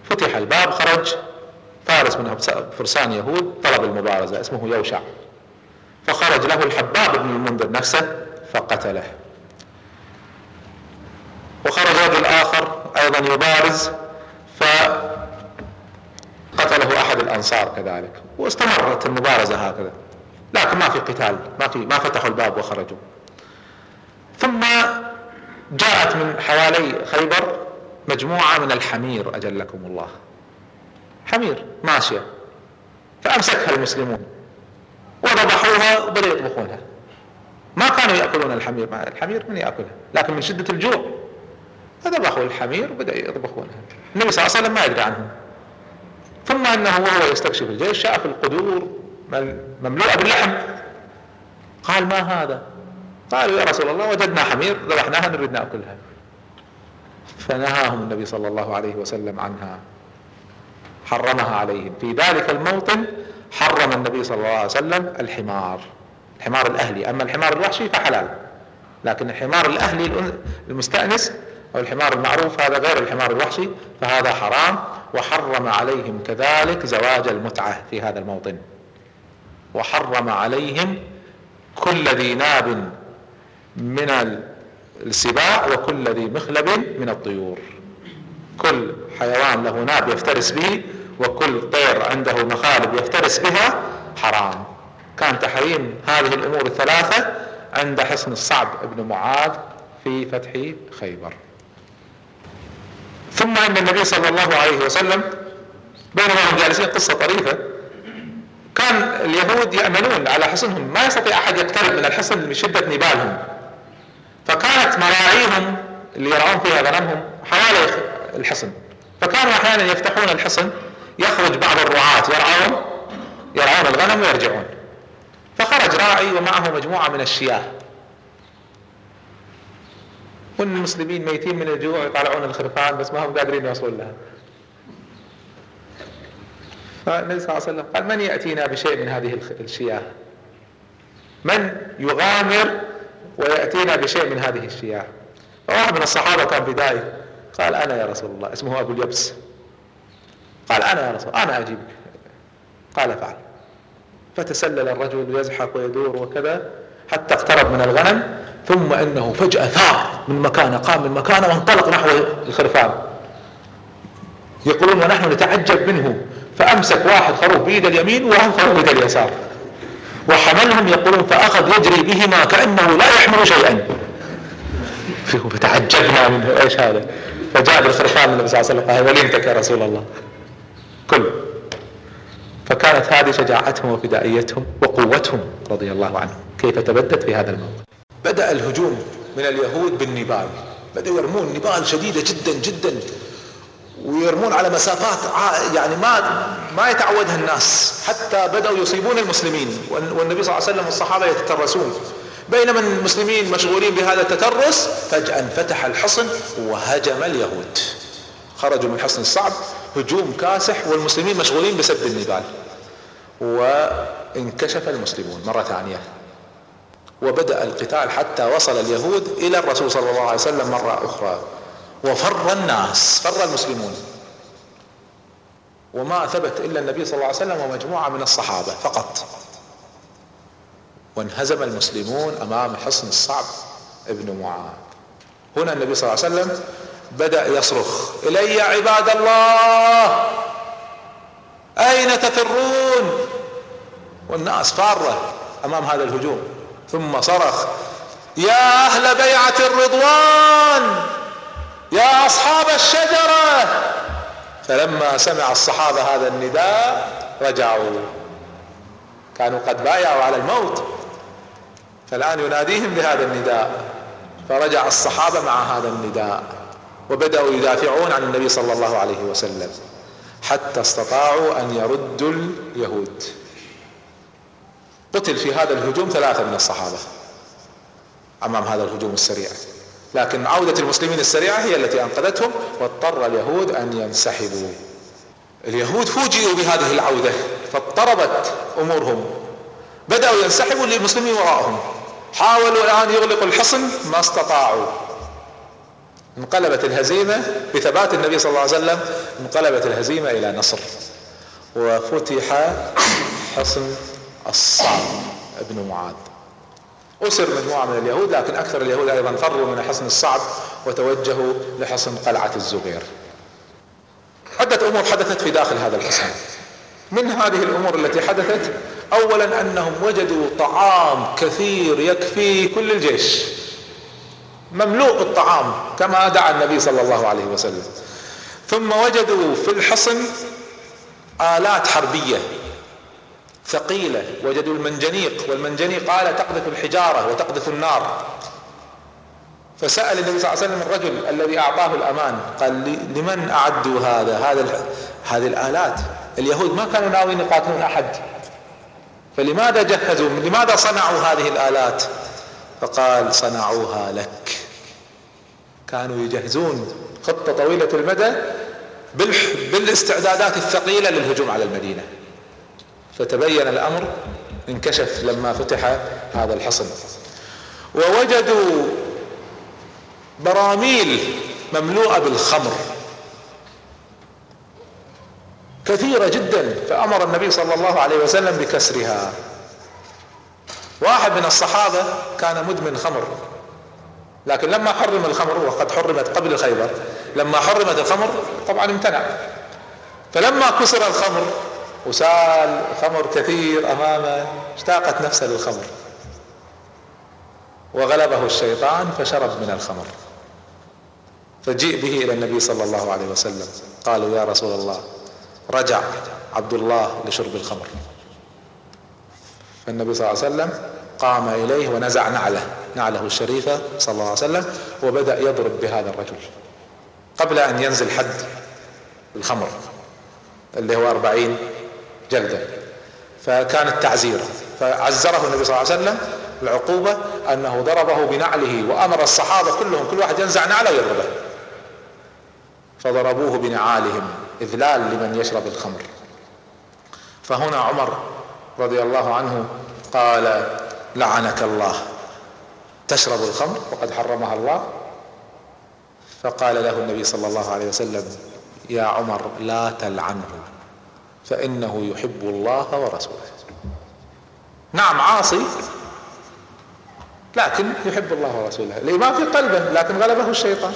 فتح الباب خرج فارس من فرسان يهود طلب المبارزة اسمه يوشع. فخرج له الحباب بن المنذر نفسه فقتله. وخرج رجل آخر أيضا يبارز ف قتله أحد الأنصار كذلك واستمرت المبارزة هكذا. لكن ما في قتال ما في ما فتحوا الباب وخرجوا. ثم جاءت من حوالي خيبر مجموعة من الحمير أجلكم الله. حمير ماشية. فأمسكها المسلمون. وذبحوها وبدأوا يطبخونها. ما كانوا يأكلون الحمير الحمير من يأكلها لكن من شدة الجوع فذبحوا الحمير وبدأوا يطبخونها. النبي صلى الله عليه وسلم ما يدري عنهم. ثم إنه وهو يستكشف الجيش شاف القدور مملوءة باللحم. قال ما هذا؟ قالوا يا رسول الله وجدنا حمير ذبحناها نريد نأكلها. فنهاهم النبي صلى الله عليه وسلم عنها. حرمها عليهم. في ذلك الموطن حرم النبي صلى الله عليه وسلم الحمار الحمار الأهلي. أما الحمار الوحشي فحلال لكن الحمار الأهلي المستأنس أو الحمار المعروف هذا غير الحمار الوحشي فهذا حرام وحرم عليهم كذلك زواج المتعة في هذا الموطن. وحرم عليهم كل ذي ناب من السباع وكل ذي مخلب من الطيور. كل حيوان له ناب يفترس به وكل طير عنده مخالب يفترس بها حرام. كان تحريم هذه الأمور الثلاثة عند حصن الصعب بن معاذ في فتح خيبر. ثم إن النبي صلى الله عليه وسلم بينما هم جالسين قصة طريفة. كان اليهود يأمنون على حصنهم. ما يستطيع أحد يقترب من الحصن من شدة نبالهم. فكانت مراعيهم اللي يرعون فيها غنمهم حوالي الحصن. فكانوا أحيانا يفتحون الحصن يخرج بعض الرعاة يرعون يرعون الغنم ويرجعون. فخرج راعي ومعه مجموعة من الشياه. والمسلمين ميتين من الجوع يطالعون الخرفان بس ما هم قادرين يوصلون لها. فالنبي صلى الله عليه وسلم قال من يأتينا بشيء من هذه الشياه؟ من يغامر ويأتينا بشيء من هذه الشياه؟ فواحد من الصحابة كان بداية قال أنا يا رسول الله اسمه أبو اليبس. قال أنا يا رسول أنا أجيبك. قال فعل. فتسلل الرجل يزحف ويدور وكذا حتى اقترب من الغنم ثم إنه فجأة ثار من مكانه قام من مكانه وانطلق نحو الخرفان. يقولون ونحن نتعجب منه فأمسك واحد خروف بيد اليمين وواحد خروف بيد اليسار. وحملهم يقولون فأخذ يجري بهما كأنه لا يحمل شيئا. فتعجبنا منه إيش هذا؟ فجاء بالخرفان النبي صلى الله عليه وسلم قال وليمتك يا رسول الله. كل. فكانت هذه شجاعتهم وفدائيتهم وقوتهم رضي الله عنهم. كيف تبدت في هذا الموقف؟ بدأ الهجوم من اليهود بالنبال بدأوا يرمون نبال شديدة جدا جدا. ويرمون على مسافات يعني ما ما يتعودها الناس. حتى بدأوا يصيبون المسلمين. والنبي صلى الله عليه وسلم والصحابة يتترسون بينما المسلمين مشغولين بهذا التترس فجأة انفتح الحصن وهجم اليهود. خرجوا من حصن الصعب هجوم كاسح والمسلمين مشغولين بسد النبال وانكشف المسلمون مرة ثانية. وبدأ القتال حتى وصل اليهود إلى الرسول صلى الله عليه وسلم مرة أخرى. وفر الناس فر المسلمون. وما ثبت إلا النبي صلى الله عليه وسلم ومجموعة من الصحابة فقط. وانهزم المسلمون أمام حصن الصعب ابن معاذ. هنا النبي صلى الله عليه وسلم بدأ يصرخ. إلي عباد الله أين تفرون؟ والناس فارة أمام هذا الهجوم. ثم صرخ يا أهل بيعة الرضوان يا أصحاب الشجرة. فلما سمع الصحابة هذا النداء رجعوا. كانوا قد بايعوا على الموت. فالآن يناديهم بهذا النداء. فرجع الصحابة مع هذا النداء. وبدأوا يدافعون عن النبي صلى الله عليه وسلم حتى استطاعوا أن يردوا اليهود. قتل في هذا الهجوم ثلاثة من الصحابة أمام هذا الهجوم السريع. لكن عودة المسلمين السريعة هي التي أنقذتهم واضطر اليهود أن ينسحبوا. اليهود فوجئوا بهذه العودة فاضطربت أمورهم. بدأوا ينسحبوا للمسلمين وراءهم. حاولوا الآن يغلقوا الحصن ما استطاعوا. انقلبت الهزيمة بثبات النبي صلى الله عليه وسلم انقلبت الهزيمة إلى نصر. وفتح حصن الصعب ابن معاذ. أسر مجموعة من اليهود لكن أكثر اليهود أيضا فروا من حصن الصعب وتوجهوا لحصن قلعة الزبير. عدة أمور حدثت في داخل هذا الحصن. من هذه الأمور التي حدثت؟ أولا أنهم وجدوا طعام كثير يكفي كل الجيش. مملوء الطعام كما دعا النبي صلى الله عليه وسلم. ثم وجدوا في الحصن آلات حربية ثقيلة وجدوا المنجنيق والمنجنيق قال تقذف الحجارة وتقذف النار. فسأل النبي صلى الله عليه وسلم الرجل الذي أعطاه الأمان قال لمن أعدوا هذا؟ هذا هذه الآلات. اليهود ما كانوا ناويين يقاتلون أحد. فلماذا جهزوا؟ لماذا صنعوا هذه الآلات؟ فقال صنعوها لك. كانوا يجهزون خطة طويلة المدى بالاستعدادات الثقيلة للهجوم على المدينة. فتبين الأمر انكشف لما فتح هذا الحصن. ووجدوا براميل مملوءة بالخمر. كثيرة جدا فأمر النبي صلى الله عليه وسلم بكسرها. واحد من الصحابة كان مدمن خمر. لكن لما حرم الخمر وقد حرمت قبل خيبر لما حرمت الخمر طبعا امتنع. فلما كسر الخمر وسال خمر كثير أمامه اشتاقت نفسه للخمر. وغلبه الشيطان فشرب من الخمر. فجيء به إلى النبي صلى الله عليه وسلم. قالوا يا رسول الله رجع عبد الله لشرب الخمر. فالنبي صلى الله عليه وسلم قام إليه ونزع نعله. نعله الشريفة صلى الله عليه وسلم وبدأ يضرب بهذا الرجل. قبل أن ينزل حد الخمر اللي هو أربعين جلدة فكانت تعزيرا فعزره النبي صلى الله عليه وسلم العقوبة أنه ضربه بنعله وأمر الصحابة كلهم كل واحد ينزع نعله ويضربه فضربوه بنعالهم إذلال لمن يشرب الخمر. فهنا عمر رضي الله عنه قال لعنك الله. تشرب الخمر وقد حرمها الله. فقال له النبي صلى الله عليه وسلم يا عمر لا تلعنه فإنه يحب الله ورسوله. نعم عاصي لكن يحب الله ورسوله. الإيمان في قلبه لكن غلبه الشيطان.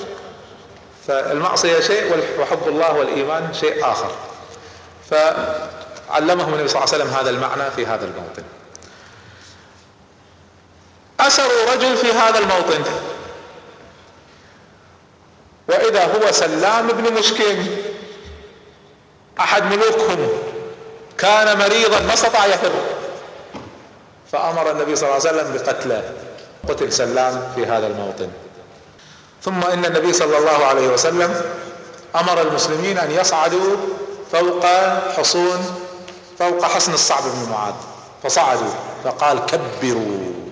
فالمعصية شيء وحب الله والإيمان شيء آخر. فعلمهم النبي صلى الله عليه وسلم هذا المعنى في هذا الموطن. أسروا رجل في هذا الموطن. وإذا هو سلام بن مشكين أحد ملوكهم كان مريضا ما استطاع يفر. فأمر النبي صلى الله عليه وسلم بقتله. قتل سلام في هذا الموطن. ثم إن النبي صلى الله عليه وسلم أمر المسلمين أن يصعدوا فوق حصون فوق حصن الصعب بن معاذ. فصعدوا فقال كبروا.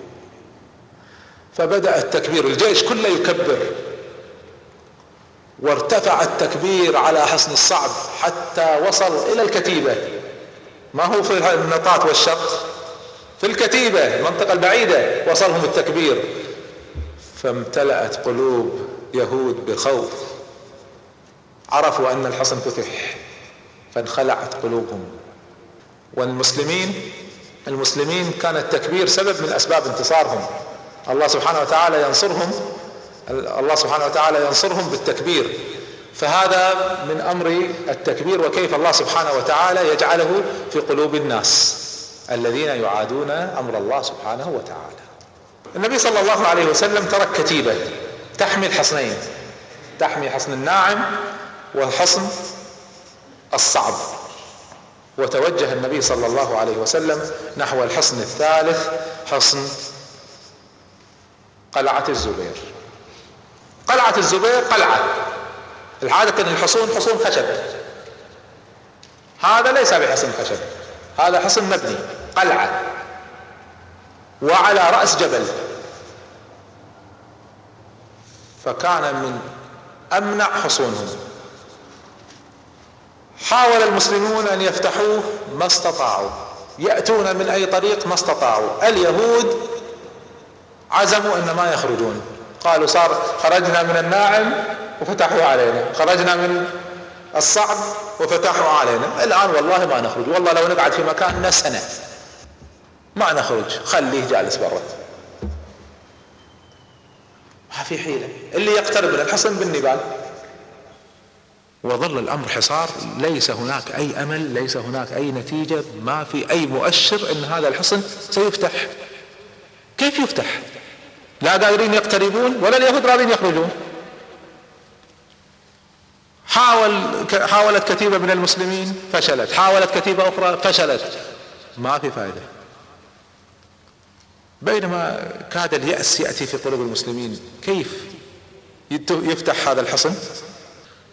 فبدأ التكبير الجيش كله يكبر. وارتفع التكبير على حصن الصعب حتى وصل إلى الكتيبة. ما هو في النطاط والشق في الكتيبة المنطقة البعيدة وصلهم التكبير. فامتلأت قلوب يهود بخوف. عرفوا أن الحصن فتح فانخلعت قلوبهم. والمسلمين المسلمين كان التكبير سبب من أسباب انتصارهم. الله سبحانه وتعالى ينصرهم الله سبحانه وتعالى ينصرهم بالتكبير. فهذا من أمر التكبير وكيف الله سبحانه وتعالى يجعله في قلوب الناس الذين يعادون أمر الله سبحانه وتعالى. النبي صلى الله عليه وسلم ترك كتيبة تحمي الحصنين تحمي حصن الناعم وحصن الصعب. وتوجه النبي صلى الله عليه وسلم نحو الحصن الثالث حصن قلعة الزبير. قلعة الزبير قلعة. العادة الحصون حصون خشب. هذا ليس بحصن خشب. هذا حصن مبني. قلعة. وعلى رأس جبل. فكان من أمنع حصونهم. حاول المسلمون أن يفتحوه ما استطاعوا. يأتون من أي طريق ما استطاعوا. اليهود عزموا إن ما يخرجون. قالوا صار خرجنا من الناعم وفتحوا علينا. خرجنا من الصعب وفتحوا علينا. الآن والله ما نخرج. والله لو نقعد في مكاننا سنة. ما نخرج. خليه جالس برا. ما في حيلة. اللي يقترب من الحصن بالنبال وظل الأمر حصار. ليس هناك أي أمل ليس هناك أي نتيجة. ما في أي مؤشر إن هذا الحصن سيفتح. كيف يفتح؟ لا قادرين يقتربون ولا اليهود راضين يخرجون. حاول حاولت كتيبة من المسلمين فشلت. حاولت كتيبة أخرى فشلت. ما في فائدة بينما كاد اليأس يأتي في قلوب المسلمين. كيف يفتح هذا الحصن؟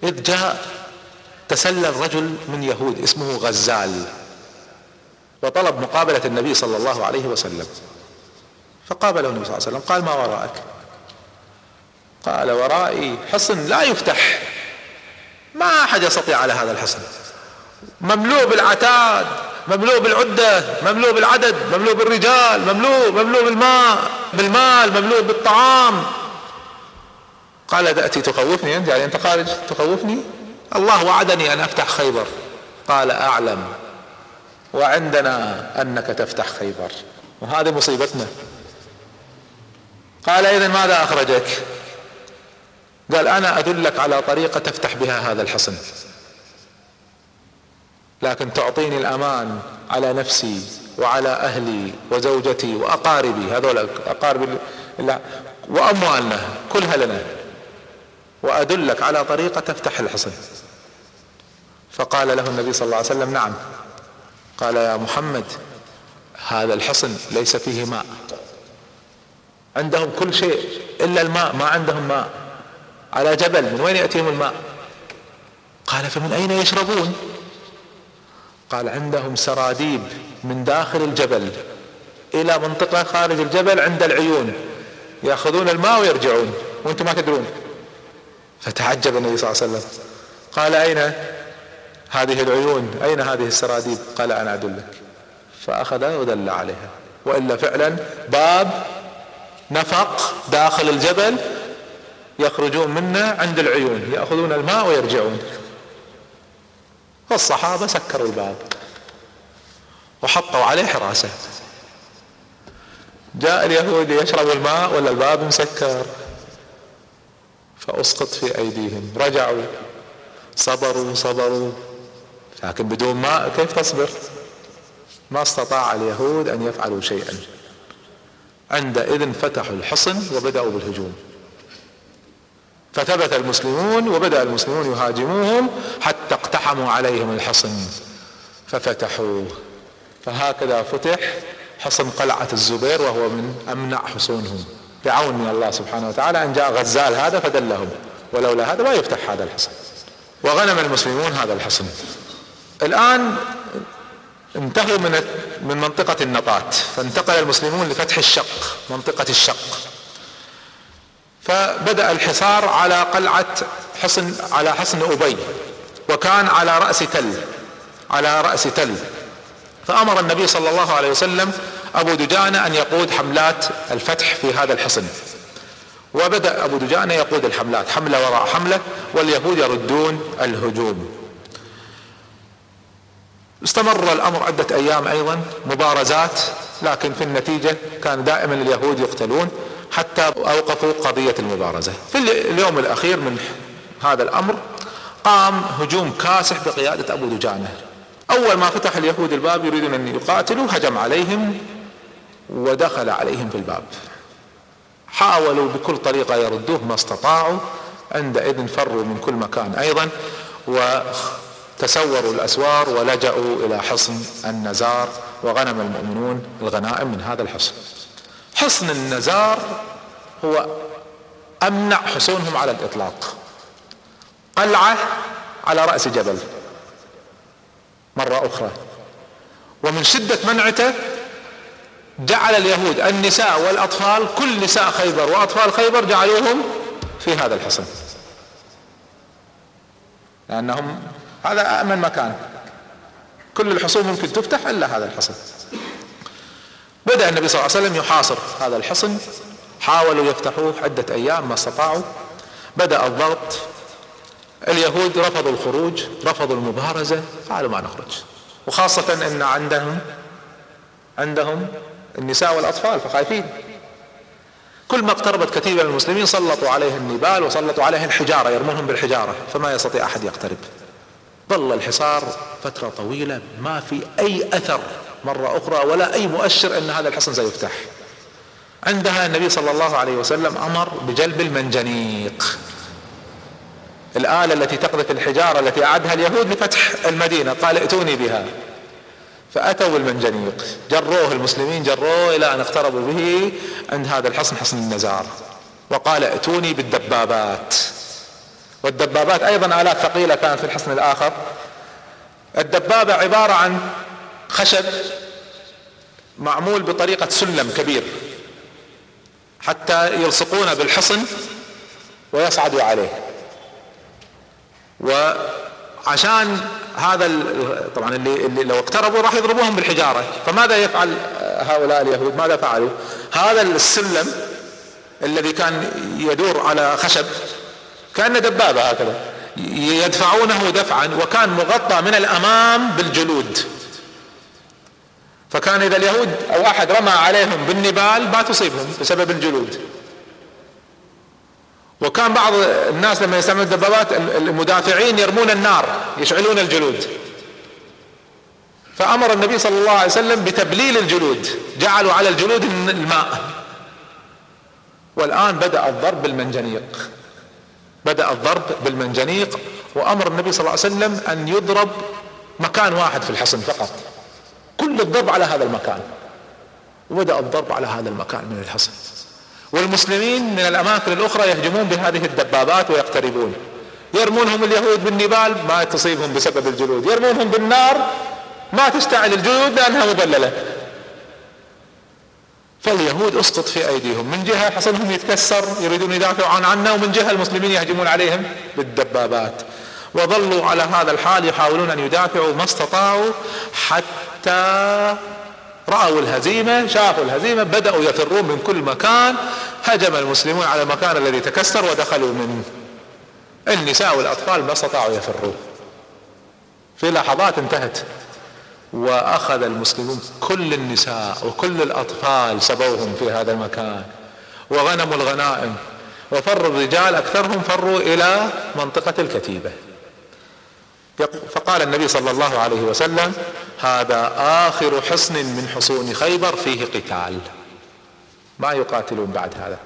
إذ جاء تسلل رجل من يهود اسمه غزال وطلب مقابلة النبي صلى الله عليه وسلم. فقابله النبي صلى الله عليه وسلم قال ما وراءك؟ قال ورائي حصن لا يفتح. ما أحد يستطيع على هذا الحصن. مملوء بالعتاد مملوء بالعدة مملوء بالعدد مملوء بالرجال مملوء مملوء بالماء بالمال مملوء بالطعام. قال تأتي تخوفني أنت يعني أنت خارج تخوفني؟ الله وعدني أن أفتح خيبر. قال أعلم. وعندنا أنك تفتح خيبر. وهذه مصيبتنا. قال إذا ماذا أخرجك؟ قال أنا أدلك على طريقة تفتح بها هذا الحصن. لكن تعطيني الأمان على نفسي وعلى أهلي وزوجتي وأقاربي. هذول اقارب وأموالنا كلها لنا. وأدلك على طريقة تفتح الحصن. فقال له النبي صلى الله عليه وسلم نعم. قال يا محمد هذا الحصن ليس فيه ماء. عندهم كل شيء إلا الماء ما عندهم ماء. على جبل من وين يأتيهم الماء؟ قال فمن أين يشربون؟ قال عندهم سراديب من داخل الجبل إلى منطقة خارج الجبل عند العيون. يأخذون الماء ويرجعون وأنتم ما تدرون. فتعجب النبي صلى الله عليه وسلم. قال أين هذه العيون؟ أين هذه السراديب؟ قال أنا أدلك. فاخذ ودل عليها. وإلا فعلا باب نفق داخل الجبل يخرجون منه عند العيون يأخذون الماء ويرجعون. فالصحابة سكروا الباب وحطوا عليه حراسة جاء اليهودي يشرب الماء ولا الباب مسكر؟ فأسقط في أيديهم. رجعوا. صبروا صبروا. لكن بدون ماء كيف تصبر؟ ما استطاع اليهود أن يفعلوا شيئا. عندئذ فتحوا الحصن وبدأوا بالهجوم. فثبت المسلمون وبدأ المسلمون يهاجموهم حتى اقتحموا عليهم الحصن. ففتحوه فهكذا فتح حصن قلعة الزبير وهو من أمنع حصونهم. بعون من الله سبحانه وتعالى أن جاء غزال هذا فدلهم. ولولا هذا ما يفتح هذا الحصن. وغنم المسلمون هذا الحصن. الآن انتهوا من من منطقة النطات فانتقل المسلمون لفتح الشق منطقة الشق. فبدأ الحصار على قلعة حصن على حصن أبي وكان على رأس تل على رأس تل. فأمر النبي صلى الله عليه وسلم أبو دجانة أن يقود حملات الفتح في هذا الحصن. وبدأ أبو دجانة يقود الحملات حملة وراء حملة واليهود يردون الهجوم. استمر الأمر عدة أيام أيضا مبارزات لكن في النتيجة كان دائما اليهود يقتلون حتى أوقفوا قضية المبارزة. في اليوم الأخير من هذا الأمر قام هجوم كاسح بقيادة أبو دجانة. أول ما فتح اليهود الباب يريدون أن يقاتلوا هجم عليهم ودخل عليهم في الباب. حاولوا بكل طريقة يردوه ما استطاعوا. عندئذ فروا من كل مكان أيضا وتسوروا الأسوار ولجأوا إلى حصن النزار وغنم المؤمنون الغنائم من هذا الحصن. حصن النزار هو أمنع حصونهم على الإطلاق. قلعة على رأس جبل. مرة أخرى. ومن شدة منعته جعل اليهود النساء والأطفال كل نساء خيبر وأطفال خيبر جعلوهم في هذا الحصن. لأنهم هذا امن مكان. كل الحصون ممكن تفتح إلا هذا الحصن. بدأ النبي صلى الله عليه وسلم يحاصر هذا الحصن. حاولوا يفتحوه عدة أيام ما استطاعوا. بدأ الضغط. اليهود رفضوا الخروج رفضوا المبارزة قالوا ما نخرج. وخاصة إن عندهم عندهم النساء والأطفال فخايفين. كل ما اقتربت كتيبة من المسلمين سلطوا عليه النبال وسلطوا عليه الحجارة يرمونهم بالحجارة فما يستطيع أحد يقترب. ظل الحصار فترة طويلة ما في أي أثر مرة أخرى ولا أي مؤشر أن هذا الحصن سيفتح. عندها النبي صلى الله عليه وسلم أمر بجلب المنجنيق. الآلة التي تقذف الحجارة التي أعدها اليهود لفتح المدينة قال ائتوني بها. فأتوا بالمنجنيق جروه المسلمين جروه إلى أن اقتربوا به عند هذا الحصن حصن النزار. وقال ائتوني بالدبابات. والدبابات أيضا آلات ثقيلة كانت في الحصن الآخر. الدبابة عبارة عن خشب معمول بطريقة سلم كبير حتى يلصقونه بالحصن ويصعدوا عليه. وعشان هذا طبعا اللي, اللي لو اقتربوا راح يضربوهم بالحجارة. فماذا يفعل هؤلاء اليهود؟ ماذا فعلوا؟ هذا السلم الذي كان يدور على خشب كأنه دبابة هكذا. يدفعونه دفعا وكان مغطى من الأمام بالجلود. فكان إذا اليهود أو أحد رمى عليهم بالنبال ما تصيبهم بسبب الجلود. وكان بعض الناس لما يستعملون الدبابات المدافعين يرمون النار يشعلون الجلود. فأمر النبي صلى الله عليه وسلم بتبليل الجلود. جعلوا على الجلود الماء. والآن بدأ الضرب بالمنجنيق. بدأ الضرب بالمنجنيق وأمر النبي صلى الله عليه وسلم أن يضرب مكان واحد في الحصن فقط. كل الضرب على هذا المكان. وبدأ الضرب على هذا المكان من الحصن. والمسلمين من الأماكن الأخرى يهجمون بهذه الدبابات ويقتربون. يرمونهم اليهود بالنبال ما تصيبهم بسبب الجلود. يرمونهم بالنار ما تشتعل الجلود لأنها مبللة. فاليهود اسقط في أيديهم. من جهة حصنهم يتكسر يريدون يدافعوا عن عنا ومن جهة المسلمين يهجمون عليهم بالدبابات. وظلوا على هذا الحال يحاولون أن يدافعوا ما استطاعوا حتى رأوا الهزيمة شافوا الهزيمة بدأوا يفرون من كل مكان. هجم المسلمون على المكان الذي تكسر ودخلوا منه النساء والأطفال ما استطاعوا يفروا في لحظات انتهت. وأخذ المسلمون كل النساء وكل الأطفال سبوهم في هذا المكان وغنموا الغنائم وفر الرجال أكثرهم فروا إلى منطقة الكتيبة. فقال النبي صلى الله عليه وسلم هذا آخر حصن من حصون خيبر فيه قتال. ما يقاتلون بعد هذا.